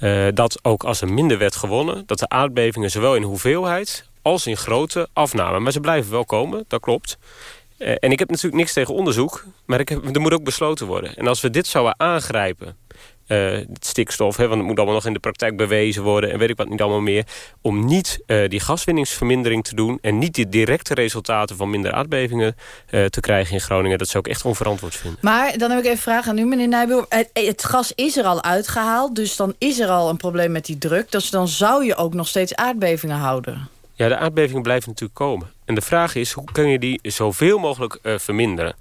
Uh, dat ook als er minder werd gewonnen... dat de aardbevingen zowel in hoeveelheid als in grootte afnamen. Maar ze blijven wel komen, dat klopt. Uh, en ik heb natuurlijk niks tegen onderzoek... maar ik er moet ook besloten worden. En als we dit zouden aangrijpen... Uh, stikstof, hè, want het moet allemaal nog in de praktijk bewezen worden... en weet ik wat niet allemaal meer... om niet uh, die gaswinningsvermindering te doen... en niet de directe resultaten van minder aardbevingen uh, te krijgen in Groningen... dat zou ik echt onverantwoord vinden. Maar dan heb ik even een vraag aan u, meneer Nijboer. Het, het, gas is er al uitgehaald, dus dan is er al een probleem met die druk. Dus dan zou je ook nog steeds aardbevingen houden. Ja, de aardbevingen blijven natuurlijk komen. En de vraag is, hoe kun je die zoveel mogelijk verminderen?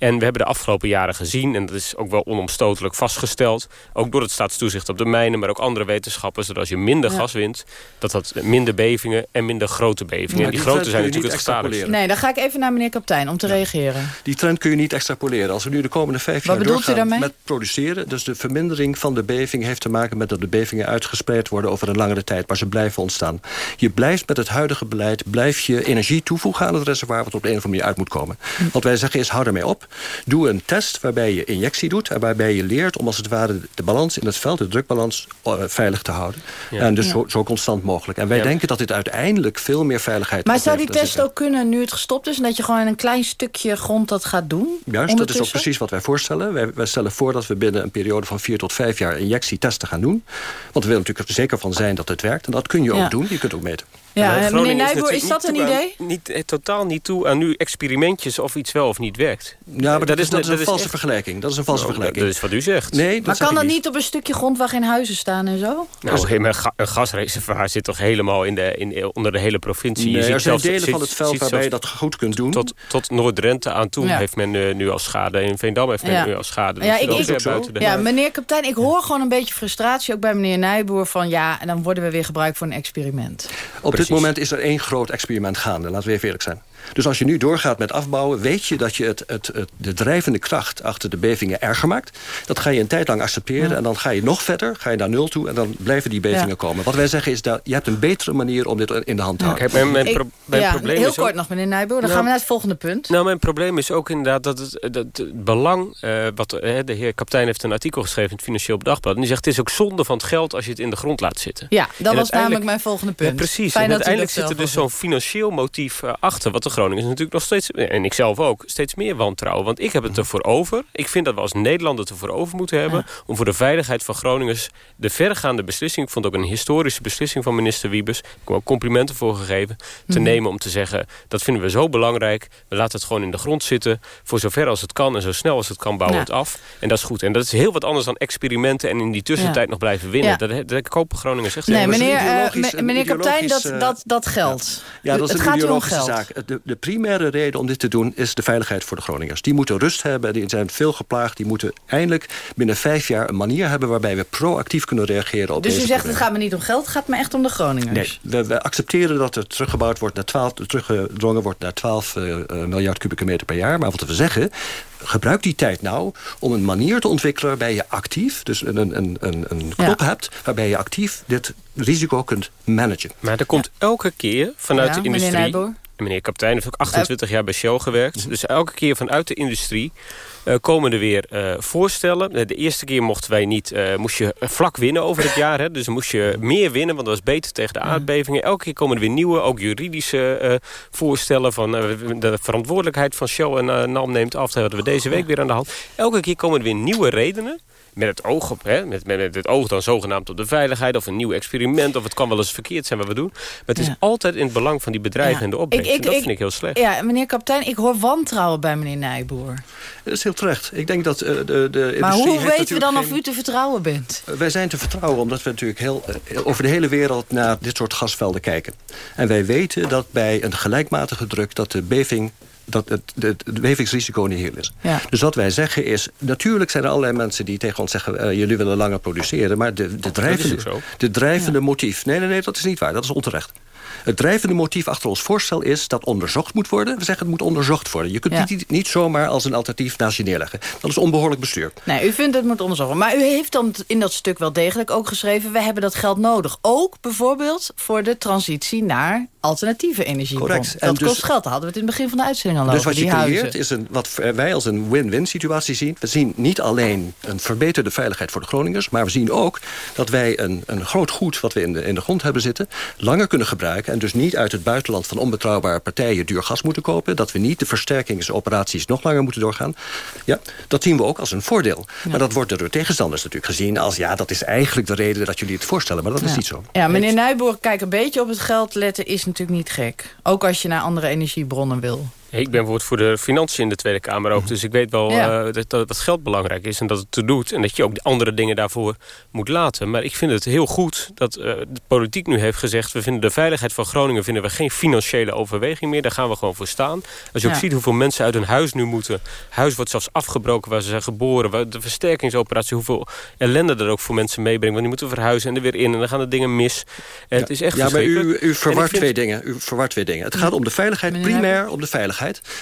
En we hebben de afgelopen jaren gezien, en dat is ook wel onomstotelijk vastgesteld... ook door het staatstoezicht op de mijnen, maar ook andere wetenschappers... dat als je minder ja. gas wint, dat dat minder bevingen en minder grote bevingen... Ja, en die, die grote zijn natuurlijk het gevaarlijkste. Nee, dan ga ik even naar meneer Kaptein om te ja. reageren. Die trend kun je niet extrapoleren. Als we nu de komende vijf Wat jaar doorgaan met produceren... dus de vermindering van de beving heeft te maken met dat de bevingen uitgespreid worden... over een langere tijd, maar ze blijven ontstaan. Je blijft met het huidige beleid, blijf je energie toevoegen aan het reservoir... wat op de een of andere manier uit moet komen. Hm. Wat wij zeggen is, hou ermee op. Doe een test waarbij je injectie doet... en waarbij je leert om als het ware de balans in het veld... de drukbalans uh, veilig te houden. Ja. En dus ja. zo, zo, constant mogelijk. En wij ja. denken dat dit uiteindelijk veel meer veiligheid Maar zou die test ook kunnen nu het gestopt is... en dat je gewoon een klein stukje grond dat gaat doen? Juist, dat is ook precies wat wij voorstellen. Wij, wij, stellen voor dat we binnen een periode van vier tot vijf jaar... injectietesten gaan doen. Want we willen natuurlijk er zeker van zijn dat het werkt. En dat kun je ook doen. Je kunt ook meten. Ja, uh, meneer Nijboer, is, is dat een idee? Aan, niet, eh, totaal niet toe aan nu experimentjes of iets wel of niet werkt. Ja, maar dat, is, dat is een dat valse is vergelijking. Dat is een valse nou, vergelijking. Dat is wat u zegt. Nee, dat maar kan dat niet. niet op een stukje grond waar geen huizen staan en zo? Nou, een, ga, een gasreservoir zit toch helemaal in de, in, onder de hele provincie. Nee, je er zijn delen van het veld waarbij je dat goed kunt doen. Tot, tot Noord-Drenthe aan toe ja. heeft men uh, nu al schade. In Veendam heeft men ja. nu al schade. Ja, ik, ik, ja meneer kapitein, ik hoor gewoon een beetje frustratie... ook bij meneer Nijboer van ja, en dan worden we weer gebruikt voor een experiment. Op dit, moment is er één groot experiment gaande. Laten we even eerlijk zijn. Dus als je nu doorgaat met afbouwen... weet je dat je het, het, het, de drijvende kracht achter de bevingen erger maakt. Dat ga je een tijd lang accepteren. En dan ga je nog verder, ga je naar nul toe... en dan blijven die bevingen Ja. komen. Wat wij zeggen is dat je hebt een betere manier om dit in de hand te houden. Kijk, mijn, mijn, Ik- pro- mijn ja, probleem heel is kort ook- nog, meneer Nijboer. Dan Nou, gaan we naar het volgende punt. Nou, mijn probleem is ook inderdaad dat het, dat het belang... eh, wat eh, de heer kaptein heeft een artikel geschreven in het Financieel Dagblad. En die zegt, het is ook zonde van het geld als je het in de grond laat zitten. Ja, dat En was namelijk mijn volgende punt. Ja, precies. Fijn en uiteindelijk zit er dus zo'n financieel motief eh, achter. Wat de Groningers natuurlijk nog steeds, en ik zelf ook, steeds meer wantrouwen. Want ik heb het ervoor over. Ik vind dat we als Nederland het ervoor over moeten hebben. Om voor de veiligheid van Groningers de verregaande beslissing. Ik vond ook een historische beslissing van minister Wiebes. Ik heb ook complimenten voor gegeven. Te Mhm. nemen om te zeggen, dat vinden we zo belangrijk. We laten het gewoon in de grond zitten. Voor zover als het kan en zo snel als het kan bouwen we Ja. het af. En dat is goed. En dat is heel wat anders dan experimenten. En in die tussentijd Ja. nog blijven winnen. Dat, dat kopen Groningers echt Nee, meneer, eh, een meneer kaptein, dat, eh, dat, dat geldt. Ja, dat is het een gaat om geld. zaak. De, de primaire reden om dit te doen is de veiligheid voor de Groningers. Die moeten rust hebben, die zijn veel geplaagd. Die moeten eindelijk binnen vijf jaar een manier hebben... waarbij we proactief kunnen reageren op Dus u deze zegt, het gaat me niet om geld, het gaat me echt om de Groningers. Nee, we, we accepteren dat er teruggebouwd wordt naar 12, teruggedrongen wordt naar 12 eh, miljard kubieke meter per jaar. Maar wat we zeggen, gebruik die tijd nou om een manier te ontwikkelen waarbij je actief, dus een, een, een, een, een knop hebt, waarbij je actief dit risico kunt managen. Maar er komt elke keer vanuit Ja, de industrie... En meneer Kaptein heeft ook 28 jaar bij Shell gewerkt. Dus elke keer vanuit de industrie eh, komen er weer eh, voorstellen. Eh, De eerste keer mochten wij niet, eh, moest je vlak winnen over het jaar. Hè? Dus moest je meer winnen, want dat was beter tegen de aardbevingen. Elke keer komen er weer nieuwe, ook juridische eh, voorstellen... van eh, de verantwoordelijkheid van Shell en eh, NAM neemt af. Dat hadden we deze week weer aan de hand. Elke keer komen er weer nieuwe redenen met het oog op, hè, met, met, met het oog dan zogenaamd op de veiligheid of een nieuw experiment of het kan wel eens verkeerd zijn wat we doen. Maar het is Ja. altijd in het belang van die bedrijven Ja. en de opbrengst. en dat vind ik heel slecht. Ja, meneer kaptein, ik hoor wantrouwen bij meneer Nijboer. Dat is heel terecht. Ik denk dat eh, de, de industrie Maar hoe weten we dan of u te vertrouwen bent? Wij zijn te vertrouwen omdat we natuurlijk heel, eh, over de hele wereld naar dit soort gasvelden kijken. En wij weten dat bij een gelijkmatige druk dat de beving dat het, het, het bevingsrisico niet heel is. Ja. Dus wat wij zeggen is... natuurlijk zijn er allerlei mensen die tegen ons zeggen... eh, jullie willen langer produceren, maar de, de drijvende, de drijvende motief... nee, nee, nee, dat is niet waar, dat is onterecht. Het drijvende motief achter ons voorstel is dat onderzocht moet worden. We zeggen het moet onderzocht worden. Je kunt Ja. niet, niet zomaar als een alternatief naast je neerleggen. Dat is onbehoorlijk bestuur. Nee, u vindt het moet onderzoeken. Maar u heeft dan in dat stuk wel degelijk ook geschreven... we hebben dat geld nodig. Ook bijvoorbeeld voor de transitie naar alternatieve energiebron. Correct. En Dat dus- kost geld. Daar hadden we het in het begin van de uitzending al Dus over. wat je creëert huizen. is een, wat wij als een win-win situatie zien. We zien niet alleen een verbeterde veiligheid voor de Groningers... maar we zien ook dat wij een, een groot goed wat we in de, in de grond hebben zitten... langer kunnen gebruiken en dus niet uit het buitenland... van onbetrouwbare partijen duur gas moeten kopen. Dat we niet de versterkingsoperaties nog langer moeten doorgaan. Ja, dat zien we ook als een voordeel. Maar dat wordt door tegenstanders natuurlijk gezien als... ja, dat is eigenlijk de reden dat jullie het voorstellen. Maar dat is niet zo. Ja, meneer Nijboer, kijk, een beetje op het geld letten is natuurlijk niet gek. Ook als je naar andere energiebronnen wil. Ik ben bijvoorbeeld voor de financiën in de Tweede Kamer ook. Dus ik weet wel Ja. eh, dat, dat, dat geld belangrijk is en dat het te doet. En dat je ook andere dingen daarvoor moet laten. Maar ik vind het heel goed dat eh, de politiek nu heeft gezegd... we vinden de veiligheid van Groningen vinden we geen financiële overweging meer. Daar gaan we gewoon voor staan. Als je ook Ja. ziet hoeveel mensen uit hun huis nu moeten. Huis wordt zelfs afgebroken waar ze zijn geboren. Waar de versterkingsoperatie, hoeveel ellende er ook voor mensen meebrengt. Want die moeten verhuizen en er weer in. En dan gaan de dingen mis. En het is echt ja, maar u, u verwart vind- twee dingen. U verwart twee dingen. Het gaat om de veiligheid, primair om de veiligheid.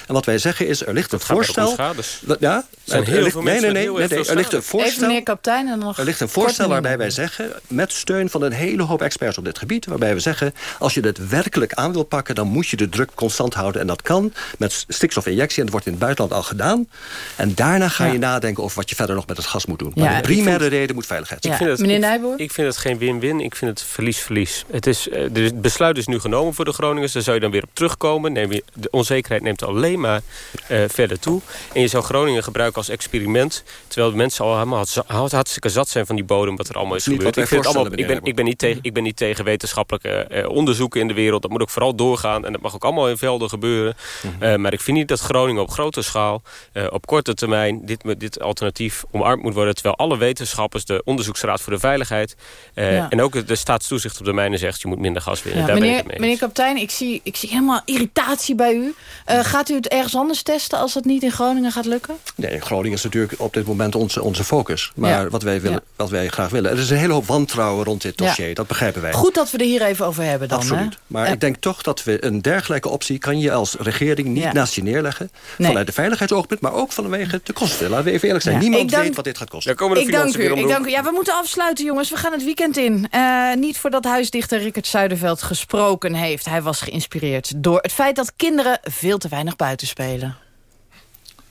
En wat wij zeggen is, er ligt een voorstel... Dat- Ja, zijn er heel ligt, veel nee, mensen nee, nee, nee, nee, er ligt een. Even voorstel... meneer kaptein en nog... Er ligt een voorstel waarbij wij zeggen, met steun van een hele hoop experts op dit gebied... waarbij we zeggen, als je dit werkelijk aan wil pakken... dan moet je de druk constant houden. En dat kan met stikstofinjectie, en dat wordt in het buitenland al gedaan. En daarna ga Ja. je nadenken over wat je verder nog met het gas moet doen. Ja, Maar de primaire reden moet veiligheid zijn. Ik vind het, Meneer ik- Nijboer? Ik vind het geen win-win. Ik vind het verlies-verlies. Het, is, eh, het besluit is nu genomen voor de Groningers. Daar zou je dan weer op terugkomen. Neem je, de onzekerheid neemt alleen maar eh, verder toe. En je zou Groningen gebruiken als experiment. Terwijl de mensen al helemaal had- had- hartstikke zat zijn van die bodem. Wat er allemaal is gebeurd. Ik, vind allemaal, ik, ben, ik, ben niet tegen, ik ben niet tegen wetenschappelijke eh, onderzoeken in de wereld. Dat moet ook vooral doorgaan. En dat mag ook allemaal in velden gebeuren. Mhm. Eh, maar ik vind niet dat Groningen op grote schaal... eh, op korte termijn dit, dit alternatief omarmd moet worden. Terwijl alle wetenschappers, de Onderzoeksraad voor de Veiligheid... eh, Ja. en ook de staatstoezicht op de mijnen zegt... je moet minder gas winnen. Ja, Daar ben ik meneer, het mee meneer eens. kaptein, ik zie, ik zie helemaal irritatie bij u. Eh, gaat u het ergens anders testen als het niet in Groningen gaat lukken? Nee, Groningen is natuurlijk op dit moment onze, onze focus. Maar Ja. wat, wij willen, Ja. wat wij graag willen... Er is een hele hoop wantrouwen rond dit dossier, Ja. dat begrijpen wij. Goed dat we er hier even over hebben dan. Absoluut. Hè? Maar ik denk toch dat we een dergelijke optie... kan je als regering niet Ja. naast je neerleggen. Nee. Vanuit de veiligheidsoogpunt, maar ook vanwege de kosten. Laten we even eerlijk zijn. Ja. Niemand dank- weet wat dit gaat kosten. ik dank u. Ik dank u. Ja, we moeten afsluiten, jongens. We gaan het weekend in. Eh, niet voordat huisdichter Rickert Zuiderveld gesproken heeft. Hij was geïnspireerd door het feit dat kinderen veel te weinig buiten spelen.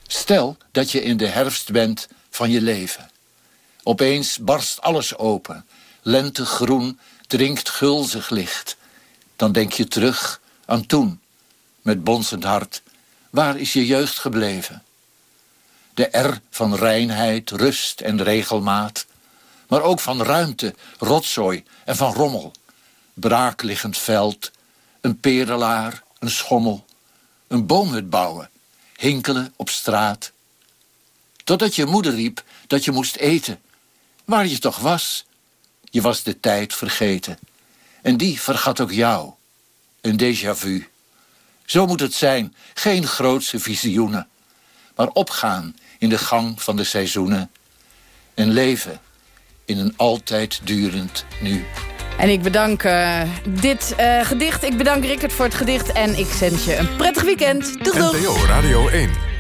Stel dat je in de herfst bent van je leven. Opeens barst alles open. Lentegroen drinkt gulzig licht. Dan denk je terug aan toen. Met bonzend hart. Waar is je jeugd gebleven? De R van reinheid, rust en regelmaat. Maar ook van ruimte, rotzooi en van rommel. Braakliggend veld, een perelaar, een schommel. Een boomhut bouwen, hinkelen op straat. Totdat je moeder riep dat je moest eten. Waar je toch was. Je was de tijd vergeten. En die vergat ook jou. Een déjà vu. Zo moet het zijn, geen grootse visioenen. Maar opgaan in de gang van de seizoenen. En leven in een altijd durend nu. En ik bedank eh, dit eh, gedicht. Ik bedank Rickert voor het gedicht. En ik wens je een prettig weekend. Doeg, doeg. NPO Radio 1.